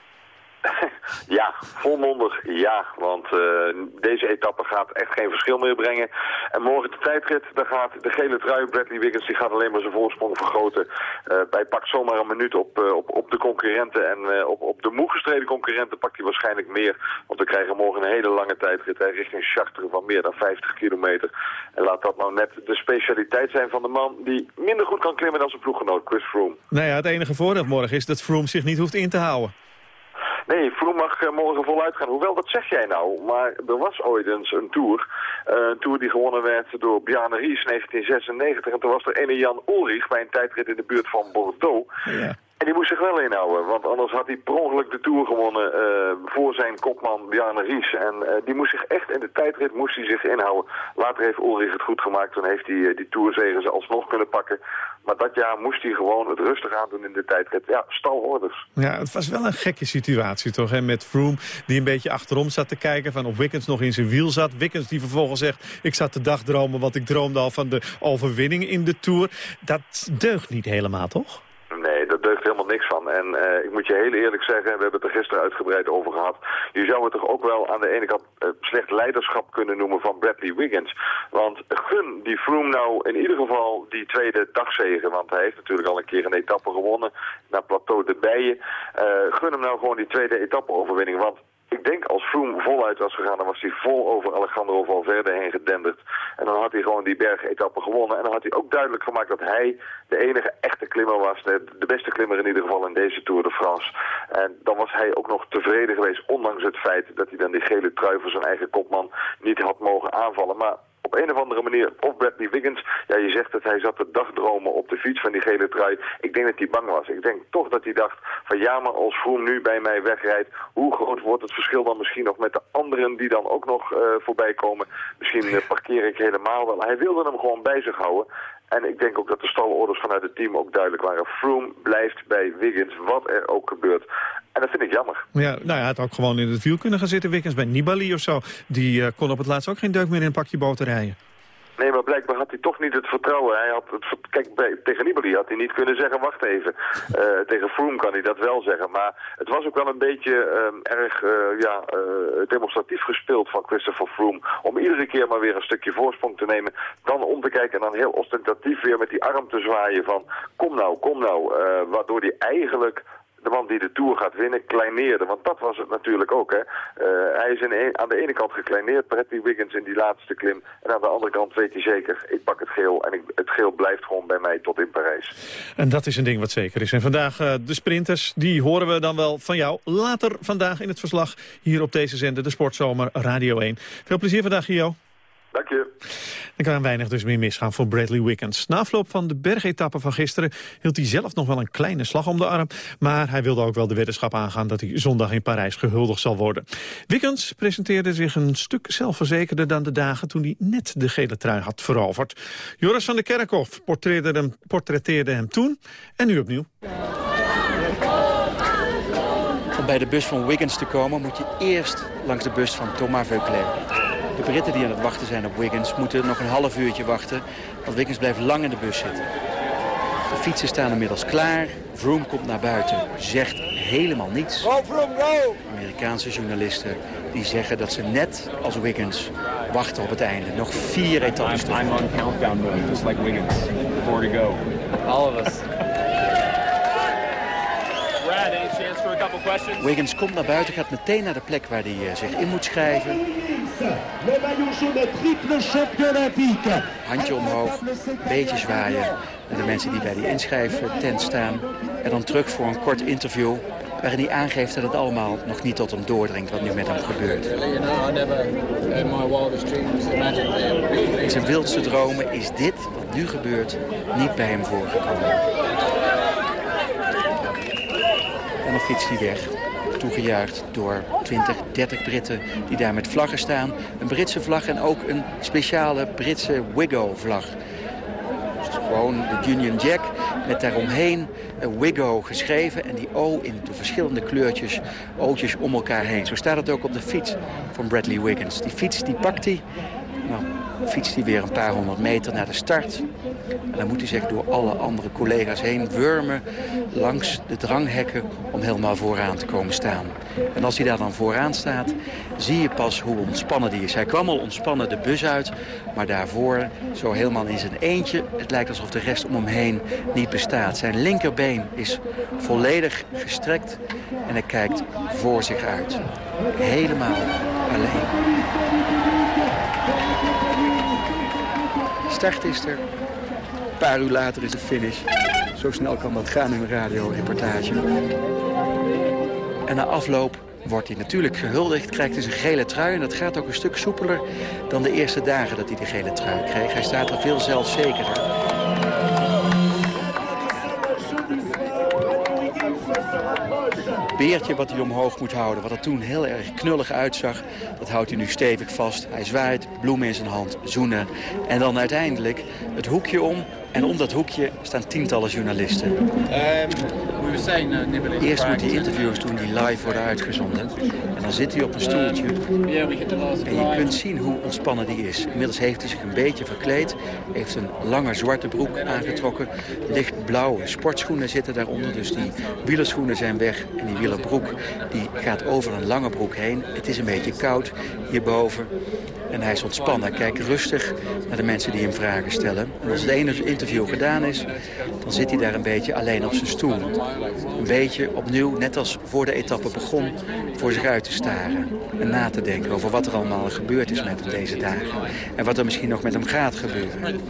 Ja, volmondig ja, want uh, deze etappe gaat echt geen verschil meer brengen. En morgen de tijdrit, daar gaat de gele trui, Bradley Wiggins, die gaat alleen maar zijn voorsprong vergroten. Uh, hij pakt zomaar een minuut op, uh, op, op de concurrenten en op, op de moe gestreden concurrenten pakt hij waarschijnlijk meer. Want we krijgen morgen een hele lange tijdrit hè, richting Chartres van meer dan 50 kilometer. En laat dat nou net de specialiteit zijn van de man die minder goed kan klimmen dan zijn ploeggenoot Chris Froome.
Nou ja, het enige voordeel morgen is dat Froome zich niet hoeft in te houden.
Nee, Vroom mag uh, morgen voluit gaan. Hoewel, dat zeg jij nou. Maar er was ooit eens een tour. Uh, een tour die gewonnen werd door Bjarne Ries 1996. En toen was er ene Jan Ulrich bij een tijdrit in de buurt van Bordeaux.
Ja.
En die moest zich wel inhouden, want anders had hij per ongeluk de Tour gewonnen uh, voor zijn kopman Bjarne Ries. En uh, die moest zich echt in de tijdrit moest hij zich inhouden. Later heeft Ulrich het goed gemaakt, toen heeft hij uh, die Tourzegen alsnog kunnen pakken. Maar dat jaar moest hij gewoon het rustig aan doen in de tijdrit. Ja, stalorders.
Ja, het was wel een gekke situatie toch, hè, met Froome die een beetje achterom zat te kijken... van of Wickens nog in zijn wiel zat. Wickens die vervolgens zegt, ik zat te dagdromen... want ik droomde al van de overwinning in de Tour. Dat deugt niet helemaal, toch?
Nee, dat deugt helemaal niks van. En uh, ik moet je heel eerlijk zeggen, we hebben het er gisteren uitgebreid over gehad. Je zou het toch ook wel aan de ene kant uh, slecht leiderschap kunnen noemen van Bradley Wiggins. Want gun die Froome nou in ieder geval die tweede dagzegen. Want hij heeft natuurlijk al een keer een etappe gewonnen naar Plateau de Bijen. Uh, gun hem nou gewoon die tweede etappe-overwinning. Want ik denk als Froome voluit was gegaan, dan was hij vol over Alejandro Valverde heen gedenderd. En dan had hij gewoon die bergetappe gewonnen. En dan had hij ook duidelijk gemaakt dat hij de enige echte klimmer was. De, de, beste klimmer in ieder geval in deze Tour de France. En dan was hij ook nog tevreden geweest, ondanks het feit dat hij dan die gele trui voor zijn eigen kopman niet had mogen aanvallen. Maar op een of andere manier, of Bradley Wiggins, ja je zegt dat hij zat te dagdromen op de fiets van die gele trui. Ik denk dat hij bang was. Ik denk toch dat hij dacht van ja maar als Vroom nu bij mij wegrijdt, hoe groot wordt het verschil dan misschien nog met de anderen die dan ook nog uh, voorbij komen. Misschien uh, parkeer ik helemaal wel. Hij wilde hem gewoon bij zich houden. En ik denk ook dat de stalorders vanuit het team ook duidelijk waren. Froome blijft bij Wiggins, wat er ook gebeurt. En dat vind ik jammer.
Ja, nou ja, hij had ook gewoon in het wiel kunnen gaan zitten, Wiggins, bij Nibali of zo. Die uh, kon op het laatst ook geen deuk meer in een pakje boter rijden.
Nee, maar blijkbaar had hij toch niet het vertrouwen. Hij had het, kijk, bij, tegen Nibali had hij niet kunnen zeggen, wacht even. Uh, tegen Froome kan hij dat wel zeggen. Maar het was ook wel een beetje uh, erg uh, ja, demonstratief gespeeld van Christopher Froome. Om iedere keer maar weer een stukje voorsprong te nemen. Dan om te kijken en dan heel ostentatief weer met die arm te zwaaien van... kom nou, kom nou. waardoor hij eigenlijk de man die de Tour gaat winnen kleineerde. Want dat was het natuurlijk ook. Hè. Uh, hij is aan de ene kant gekleineerd, Bradley Wiggins in die laatste klim. En aan de andere kant weet hij zeker, ik pak het geel. En het geel blijft gewoon bij mij tot in Parijs.
En dat is een ding wat zeker is. En vandaag uh, de sprinters, die horen we dan wel van jou. Later vandaag in het verslag hier op deze zender, de Sportzomer Radio 1. Veel plezier vandaag, Gio.
Dank je.
Er kan weinig dus meer misgaan voor Bradley Wiggins. Na afloop van de bergetappe van gisteren hield hij zelf nog wel een kleine slag om de arm. Maar hij wilde ook wel de weddenschap aangaan dat hij zondag in Parijs gehuldigd zal worden. Wiggins presenteerde zich een stuk zelfverzekerder dan de dagen toen hij net de gele trui had veroverd. Joris van der Kerkhoff portretteerde hem, portretteerde hem toen en nu opnieuw.
Om bij de bus van Wiggins te komen moet je eerst langs de bus van Thomas Veuclair. De Britten die aan het wachten zijn op Wiggins moeten nog een half uurtje wachten. Want Wiggins blijft lang in de bus zitten. De fietsen staan inmiddels klaar. Vroom komt naar buiten, zegt helemaal niets.
Go, Vroom, go!
Amerikaanse journalisten die zeggen dat ze net als Wiggins wachten op het einde. Nog vier etappes te
I'm on countdown mode, just like Wiggins. Four to go.
All of us.
Wiggins komt naar buiten, gaat meteen naar de plek waar hij uh, zich in moet schrijven. Handje omhoog, beetje zwaaien naar de mensen die bij die inschrijftent staan. En dan terug voor een kort interview waarin hij aangeeft dat het allemaal nog niet tot hem doordringt wat nu met hem gebeurt. In zijn wildste dromen is dit, wat nu gebeurt, niet bij hem voorgekomen. Fietst hij weg toegejuicht door 20, 30 Britten die daar met vlaggen staan. Een Britse vlag en ook een speciale Britse Wigo-vlag. Gewoon de Union Jack met daaromheen een Wigo geschreven. En die O in de verschillende kleurtjes, ootjes om elkaar heen. Zo staat het ook op de fiets van Bradley Wiggins. Die fiets die pakt hij. Fietst hij weer een paar honderd meter naar de start. En dan moet hij zich door alle andere collega's heen wurmen langs de dranghekken om helemaal vooraan te komen staan. En als hij daar dan vooraan staat, zie je pas hoe ontspannen die is. Hij kwam al ontspannen de bus uit, maar daarvoor zo helemaal in zijn eentje. Het lijkt alsof de rest om hem heen niet bestaat. Zijn linkerbeen is volledig gestrekt en hij kijkt voor zich uit. Helemaal alleen. Start is er. Een paar uur later is de finish. Zo snel kan dat gaan in een radioreportage. En na afloop wordt hij natuurlijk gehuldigd, krijgt hij zijn gele trui. En dat gaat ook een stuk soepeler dan de eerste dagen dat hij de gele trui kreeg. Hij staat er veel zelfzekerder. Beertje wat hij omhoog moet houden. Wat er toen heel erg knullig uitzag, dat houdt hij nu stevig vast. Hij zwaait, bloemen in zijn hand, zoenen. En dan uiteindelijk het hoekje om en om dat hoekje staan tientallen journalisten.
Um,
Eerst moet hij interviews doen die live worden uitgezonden. En dan zit hij op een stoeltje. En je kunt zien hoe ontspannen die is. Inmiddels heeft hij zich een beetje verkleed. Heeft een lange zwarte broek aangetrokken. Lichtblauwe sportschoenen zitten daaronder. Dus die wielerschoenen zijn weg. En die wielerbroek die gaat over een lange broek heen. Het is een beetje koud hierboven. En hij is ontspannen. Hij kijkt rustig naar de mensen die hem vragen stellen. En als het ene interview gedaan is, dan zit hij daar een beetje alleen op zijn stoel. Een beetje opnieuw, net als voor de etappe begon, voor zich uit te staren. En na te denken over wat er allemaal gebeurd is met hem deze dagen. En wat er misschien nog met hem gaat gebeuren.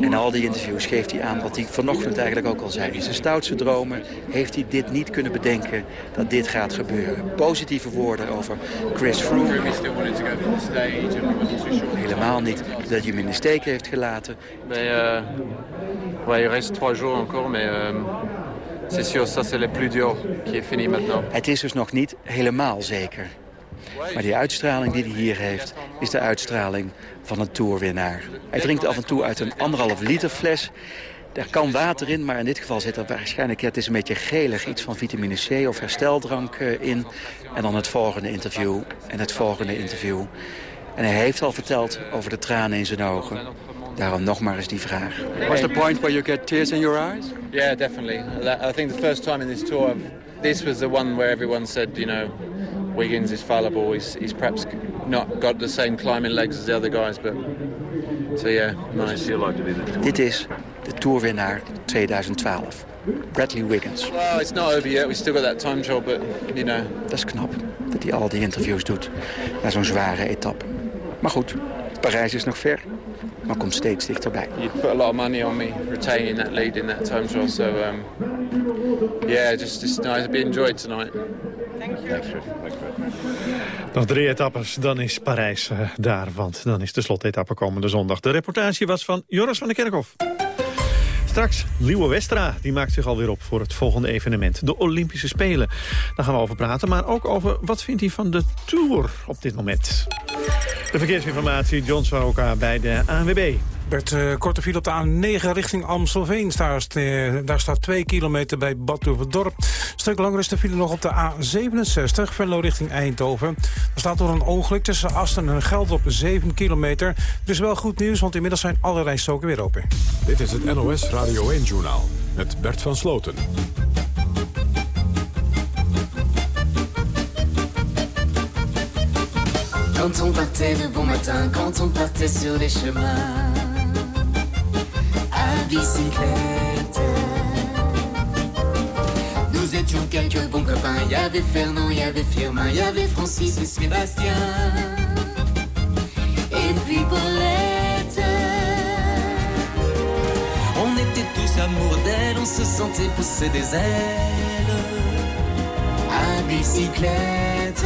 In al die interviews geeft hij aan wat hij vanochtend eigenlijk ook al zei. In zijn stoutste dromen heeft hij dit niet kunnen bedenken dat dit gaat gebeuren. Positieve woorden over Chris Froome. Helemaal niet dat je hem in de steek heeft gelaten.
Mais, euh, ouais, il reste trois jours encore, mais euh, c'est sûr, ça c'est le plus dur qui est fini maintenant.
Het is dus nog niet helemaal zeker. Maar die uitstraling die hij hier heeft, is de uitstraling van een toerwinnaar. Hij drinkt af en toe uit een anderhalf liter fles. Daar kan water in, maar in dit geval zit er waarschijnlijk... het is een beetje gelig, iets van vitamine C of hersteldrank eh, in. En dan het volgende interview en het volgende interview. En hij heeft al verteld over de tranen in zijn ogen. Daarom nog maar eens die vraag.
Was the point where you get tears in your eyes? Yeah, definitely. I think the first time in this tour, this was the one where everyone said, you know, Wiggins is fallible. He's, he's perhaps not got the same climbing legs as the other guys, but so yeah, nice.
Dit is de toerwinnaar 2012. Bradley Wiggins.
Well, it's not over yet. We still got that time job, but you know.
Dat is knap dat hij al die interviews doet na zo'n zware etappe. Maar goed, Parijs is nog ver, maar komt steeds dichterbij.
You put a lot of money on me retaining that lead in that time trial, so um, yeah, just just nice to be enjoyed tonight. Thank you.
Nog drie etappes, dan is Parijs uh, daar, want dan is de slotetappe komende zondag. De reportage was van Joris van der Kerkhof. Straks, Liewe Westra, die maakt zich alweer op voor het volgende evenement. De Olympische Spelen. Daar gaan we over praten, maar ook over wat vindt hij van de Tour op dit moment. De verkeersinformatie, John Swaoka bij de ANWB.
Bert, uh, korte file op de A9 richting Amstelveen. Daar, uh, daar staat 2 kilometer bij Bad Dorp. Een stuk langer is de file nog op de A67, Venlo richting Eindhoven. Er staat door een ongeluk tussen Asten en Geld op 7 kilometer. Er is wel goed nieuws, want inmiddels zijn alle rijstroken weer open.
Dit is het NOS Radio 1-journaal met Bert van Sloten.
Quand on partait de bon matin, quand on partait sur les chemins bicyclette. Nous étions quelques bons copains, il y avait Fernand, il y avait Firmin, il y avait Francis et Sébastien. Et puis Paulette. On était tous amoureux d'elle, on se sentait pousser des ailes à bicyclette.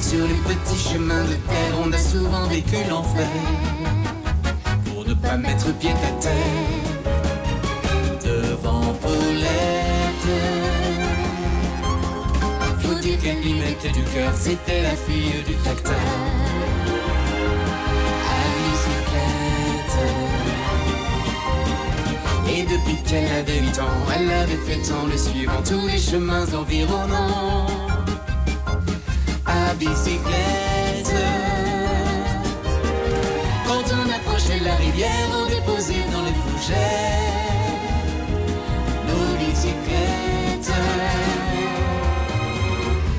Sur les petits chemins de terre, on a souvent vécu l'enfer. Pas mettre pied à terre devant Paulette. Faut dire qu'elle y mettait du cœur, c'était la fille du tracteur. À bicyclette. Et depuis qu'elle avait 8 ans, elle avait fait tant le suivant tous les chemins environnants à bicyclette. On approchait la rivière, on déposait dans les fougères nos bicyclettes.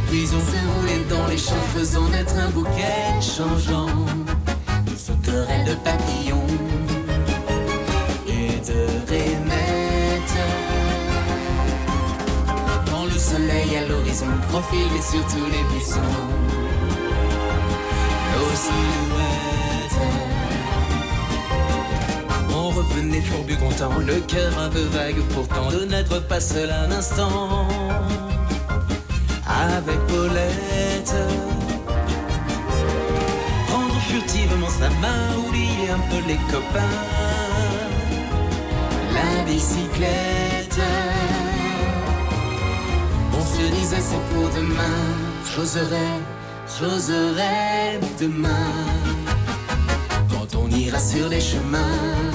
Puis on se roulait dans les champs, faisant naître un bouquet changeant de sauterelles de papillons et de rainettes soleil à l'horizon profilé sur tous les buissons. Nos silhouettes. Revenait fourbu content, le cœur un peu vague pourtant de n'être pas seul un instant. Avec Paulette. Prendre furtivement sa main, oublier un peu les copains. La bicyclette disais c'est pour demain. J'oserai, j'oserai demain. Quand on ira sur les chemins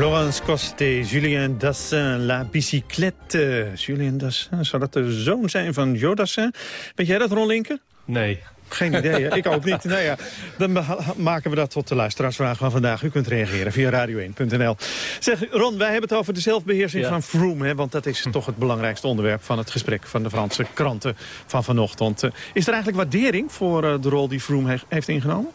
Florence Coste, Julien Dassin, La Bicyclette. Julien Dassin, zou dat de zoon zijn van Jo Dassin? Weet jij dat, Ron Linken?
Nee.
Geen idee, hè? ik ook niet. Nou ja, dan maken we dat tot de luisteraarsvraag van vandaag. U kunt reageren via radio1.nl. Zeg, Ron, wij hebben het over de zelfbeheersing van Froome. Hè, want dat is toch het belangrijkste onderwerp van het gesprek van de Franse kranten van vanochtend. Eh, is er eigenlijk waardering voor eh, de rol die Froome heeft ingenomen?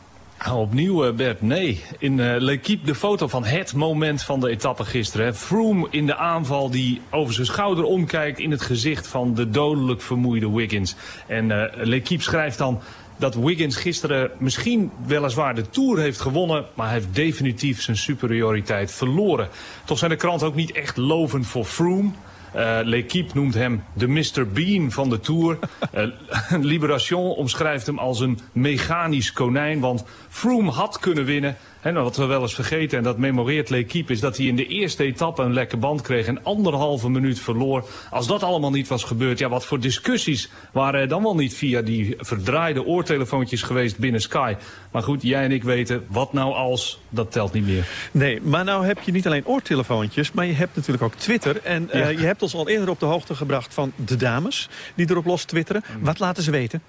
Opnieuw, Bert, nee. In uh, L'Equipe de foto van het moment van de etappe gisteren. Froome in de aanval die over zijn schouder omkijkt... in het gezicht van de dodelijk vermoeide Wiggins. En uh, L'Equipe schrijft dan dat Wiggins gisteren misschien weliswaar de Tour heeft gewonnen... maar hij heeft definitief zijn superioriteit verloren. Toch zijn de kranten ook niet echt lovend voor Froome... Uh, L'Equipe noemt hem de Mr. Bean van de Tour. Uh, Libération omschrijft hem als een mechanisch konijn. Want Froome had kunnen winnen. En wat we wel eens vergeten, en dat memoreert L'Equipe... is dat hij in de eerste etappe een lekke band kreeg... en anderhalve minuut verloor. Als dat allemaal niet was gebeurd, ja, wat voor discussies... waren er dan wel niet via die verdraaide oortelefoontjes geweest binnen Sky. Maar goed, jij en ik weten, wat nou als, dat telt niet meer.
Nee, maar nou heb je niet alleen oortelefoontjes... maar je hebt natuurlijk ook Twitter. En uh, je hebt ons al eerder op de hoogte gebracht van de dames... die erop los twitteren. Wat laten ze weten?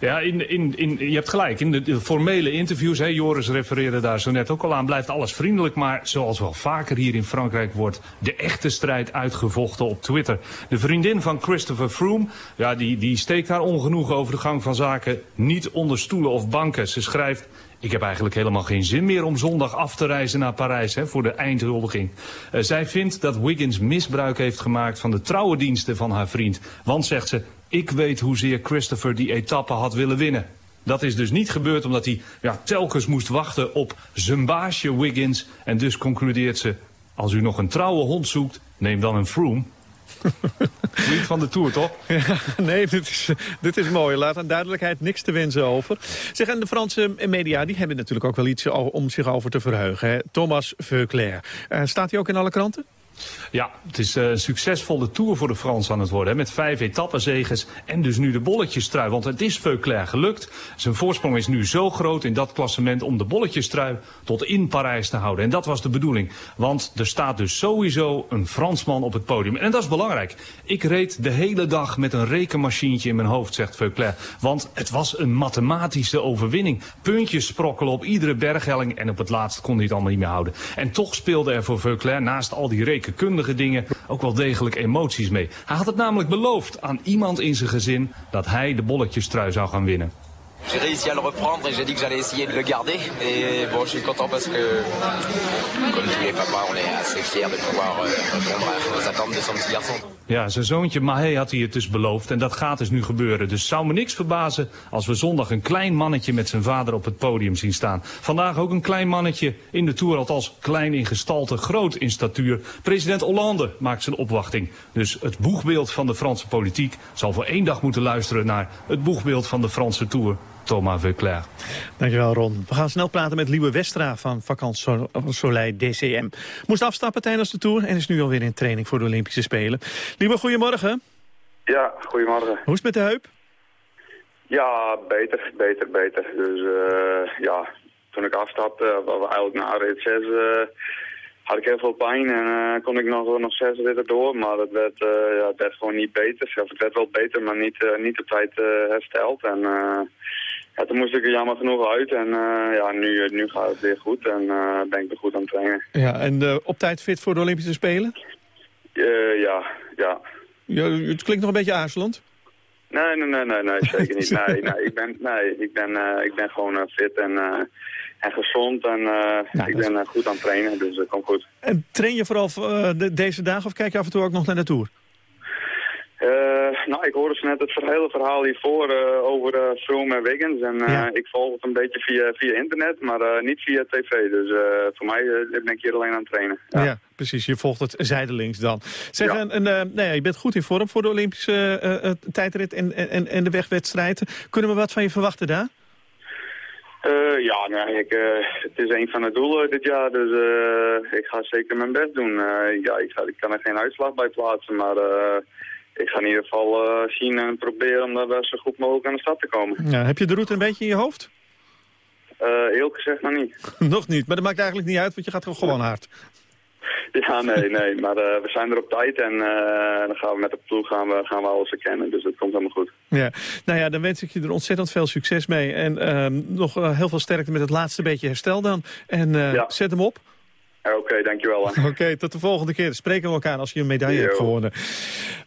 Ja, in, in, in, je hebt gelijk. In de, formele interviews, hè, Joris refereerde daar zo net ook al aan, blijft alles vriendelijk. Maar zoals wel vaker hier in Frankrijk wordt de echte strijd uitgevochten op Twitter. De vriendin van Christopher Froome, ja, die, die steekt haar ongenoegen over de gang van zaken niet onder stoelen of banken. Ze schrijft... Ik heb eigenlijk helemaal geen zin meer om zondag af te reizen naar Parijs hè, voor de eindhuldiging. Uh, zij vindt dat Wiggins misbruik heeft gemaakt van de trouwendiensten van haar vriend. Want, zegt ze, ik weet hoezeer Christopher die etappe had willen winnen. Dat is dus niet gebeurd omdat hij ja, telkens moest wachten op zijn baasje Wiggins. En dus concludeert ze, als u nog een trouwe hond zoekt, neem dan een Froome. Niet van de Tour, toch?
Ja, nee, dit is, dit is mooi. Laat aan duidelijkheid niks te wensen over. Zeg, en de Franse media die hebben natuurlijk ook wel iets om zich over te verheugen. Hè? Thomas Veuclair. Uh, staat hij ook in alle kranten?
Ja, het is een succesvolle tour voor de Frans aan het worden. Hè, met vijf etappenzegers en dus nu de bolletjestrui. Want het is Veuclair gelukt. Zijn voorsprong is nu zo groot in dat klassement om de bolletjestrui tot in Parijs te houden. En dat was de bedoeling. Want er staat dus sowieso een Fransman op het podium. En dat is belangrijk. Ik reed de hele dag met een rekenmachientje in mijn hoofd, zegt Veuclair. Want het was een mathematische overwinning. Puntjes sprokkelen op iedere berghelling. En op het laatst kon hij het allemaal niet meer houden. En toch speelde er voor Veuclair naast al die reken rekenkundige dingen ook wel degelijk emoties mee. Hij had het namelijk beloofd aan iemand in zijn gezin dat hij de bolletjestrui zou gaan winnen.
J'ai réussi à le reprendre et j'ai dit que j'allais essayer de le garder. Et bon, je suis content parce que, comme tous les papas, on est assez fiers de pouvoir euh, répondre aux attentes de son petit garçon.
Ja, zijn zoontje Mahé had hij het dus beloofd en dat gaat dus nu gebeuren. Dus zou me niks verbazen als we zondag een klein mannetje met zijn vader op het podium zien staan. Vandaag ook een klein mannetje in de Tour, althans klein in gestalte, groot in statuur. President Hollande maakt zijn opwachting. Dus het boegbeeld van de Franse politiek zal voor één dag moeten luisteren naar het boegbeeld van de Franse Tour. Thomas Veuclair.
Dankjewel Ron. We gaan snel praten met Liewe Westra van Vakant Soleil DCM. Moest afstappen tijdens de Tour en is nu alweer in training voor de Olympische Spelen. Liewe, goedemorgen.
Ja, goedemorgen.
Hoe is het met de heup?
Ja, beter, beter, beter. Dus uh, ja, toen ik afstapte, eigenlijk na rit 6, uh, had ik heel veel pijn en uh, kon ik nog, nog zes ritten door. Maar het werd, ja, het werd gewoon niet beter. Of het werd wel beter, maar niet, niet op tijd hersteld. En ja, toen moest ik er jammer genoeg uit. En ja, nu, nu gaat het weer goed en ben ik er goed aan het trainen.
Ja, en op tijd fit voor de Olympische Spelen?
ja, ja.
Ja, het klinkt nog een beetje aarzelend.
Nee, nee, nee, nee, nee zeker niet. Nee, nee, ik ben, nee, ik ben, uh, ik ben gewoon uh, fit en, uh, en gezond en ja, ik ben goed aan het trainen, dus dat komt goed.
En train je vooral de, deze dagen of kijk je af en toe ook nog naar de Tour?
Uh, nou, ik hoorde net het hele verhaal hiervoor uh, over uh, Froome en Wiggins. En ja. ik volg het een beetje via, via internet, maar niet via tv. Dus voor mij ben ik hier alleen aan het trainen.
Ja. ja precies. Je volgt het zijdelings dan. Zeg, ja. en, nou ja, je bent goed in vorm voor de Olympische tijdrit en, en, en de wegwedstrijd. Kunnen we wat van je verwachten daar?
Uh, ja, nee, ik, uh, het is een van de doelen dit jaar, dus uh, ik ga zeker mijn best doen. ja, ik, ga, ik kan er geen uitslag bij plaatsen, maar ik ga in ieder geval zien en proberen om daar zo goed mogelijk aan de stad te komen.
Ja, heb je de route een beetje in je hoofd?
heel gezegd nog niet.
nog niet, maar dat maakt eigenlijk niet uit, want je gaat gewoon hard.
Ja, nee, nee. Maar uh, we zijn er op tijd en uh, dan gaan we met de ploeg gaan we, gaan we alles herkennen. Dus dat komt helemaal goed.
Ja, nou ja, dan wens ik je er ontzettend veel succes mee. En uh, nog heel veel sterkte met het laatste beetje herstel dan. En ja. zet hem op.
Oké, okay, dankjewel.
Oké, okay, tot de volgende keer. Spreken we elkaar als je een medaille Yo. hebt gewonnen.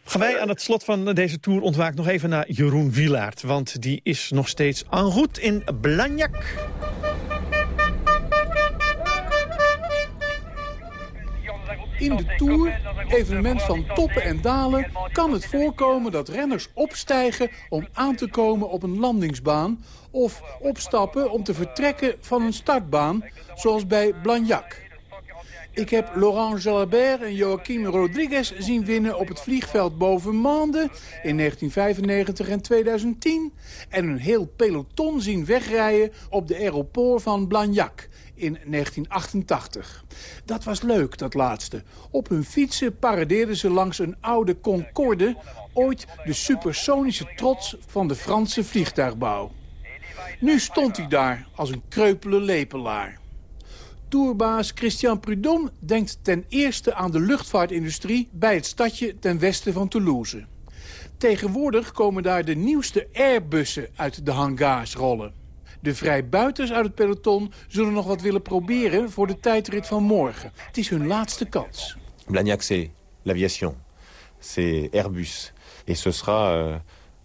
Gaan wij aan het slot van deze tour ontwaakt nog even naar Jeroen Wielaert. Want die is nog steeds en route in Blagnac.
In de Tour, evenement van toppen en dalen, kan het voorkomen dat renners opstijgen om aan te komen op een landingsbaan of opstappen om te vertrekken van een startbaan, zoals bij Blagnac. Ik heb Laurent Jalabert en Joaquim Rodriguez zien winnen op het vliegveld boven Mande in 1995 en 2010. En een heel peloton zien wegrijden op de aeroport van Blagnac in 1988. Dat was leuk, dat laatste. Op hun fietsen paradeerden ze langs een oude Concorde... ooit de supersonische trots van de Franse vliegtuigbouw. Nu stond hij daar als een kreupele lepelaar. Tourbaas Christian Prudhomme denkt ten eerste aan de luchtvaartindustrie... bij het stadje ten westen van Toulouse. Tegenwoordig komen daar de nieuwste Airbussen uit de hangars rollen. De vrijbuiters uit het peloton zullen nog wat willen proberen voor de tijdrit van morgen. Het is hun laatste kans.
Blagnac, c'est l'aviation. C'est Airbus. Et ce sera, euh,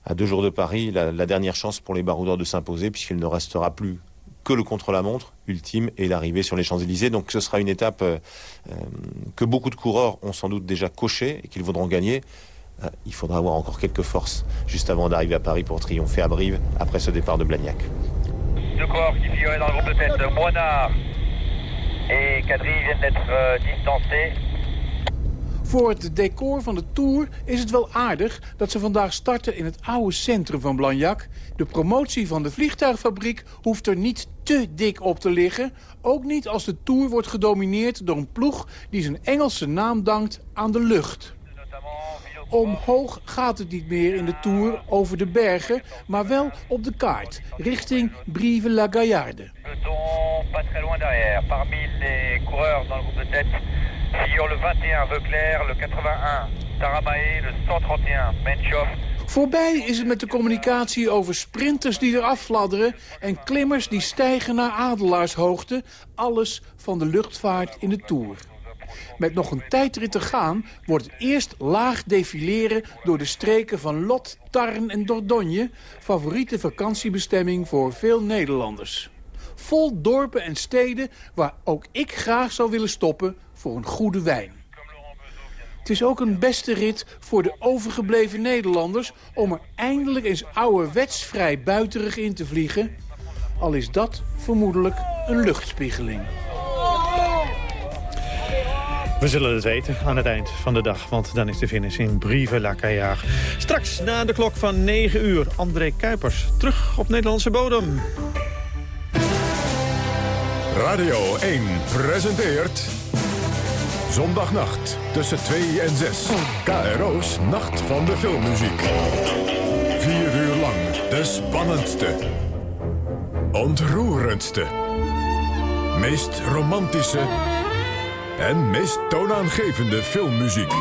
à deux jours de Paris, la, la dernière chance pour les baroudeurs de s'imposer, puisqu'il ne restera plus que le contre-la-montre ultime et l'arrivée sur les Champs-Élysées. Donc ce sera une étape euh, que beaucoup de coureurs ont sans doute déjà coché et qu'ils voudront gagner. Euh, il faudra avoir encore quelques forces juste avant d'arriver à Paris pour triompher à Brive après ce départ de Blagnac.
Deux coureurs qui figuraient dans le groupe de tête, Moinard et viennent d'être euh, distancés.
Voor het decor van de Tour is het wel aardig dat ze vandaag starten in het oude centrum van Blagnac. De promotie van de vliegtuigfabriek hoeft er niet te dik op te liggen. Ook niet als de Tour wordt gedomineerd door een ploeg die zijn Engelse naam dankt aan de lucht. Omhoog gaat het niet meer in de Tour over de bergen, maar wel op de kaart, richting Brive-la-Gaillarde.
Pas très loin derrière. Parmi les coureurs dans le groupe de tête figure le 21 Veuclair, le 81 Taramae, le 131 Menchov.
Voorbij is het met de communicatie over sprinters die eraf fladderen... en klimmers die stijgen naar adelaarshoogte. Alles van de luchtvaart in de Tour. Met nog een tijdrit te gaan wordt het eerst laag defileren... door de streken van Lot, Tarn en Dordogne... favoriete vakantiebestemming voor veel Nederlanders. Vol dorpen en steden waar ook ik graag zou willen stoppen voor een goede wijn. Het is ook een beste rit voor de overgebleven Nederlanders... om er eindelijk eens ouderwets vrij buiterig in te vliegen. Al is dat vermoedelijk een luchtspiegeling.
We zullen het weten aan het eind van de dag, want dan is de finish in Brive la Caillard. Straks na de klok van 9 uur, André Kuipers, terug op Nederlandse bodem.
Radio 1 presenteert... Zondagnacht tussen 2 en 6. KRO's Nacht van de Filmmuziek. Vier uur lang de spannendste, ontroerendste, meest romantische en meest toonaangevende filmmuziek.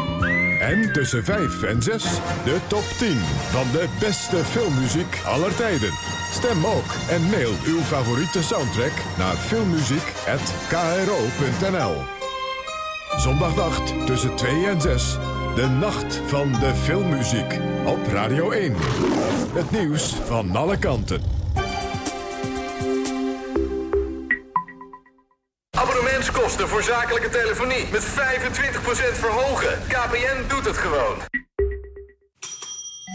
En tussen 5 en 6 de top 10 van de beste filmmuziek aller tijden. Stem ook en mail uw favoriete soundtrack naar filmmuziek.kro.nl Zondagnacht tussen 2 en 6. De nacht van de filmmuziek. Op Radio 1. Het nieuws van alle kanten.
Abonnementskosten voor zakelijke telefonie met 25% verhogen. KPN doet het gewoon.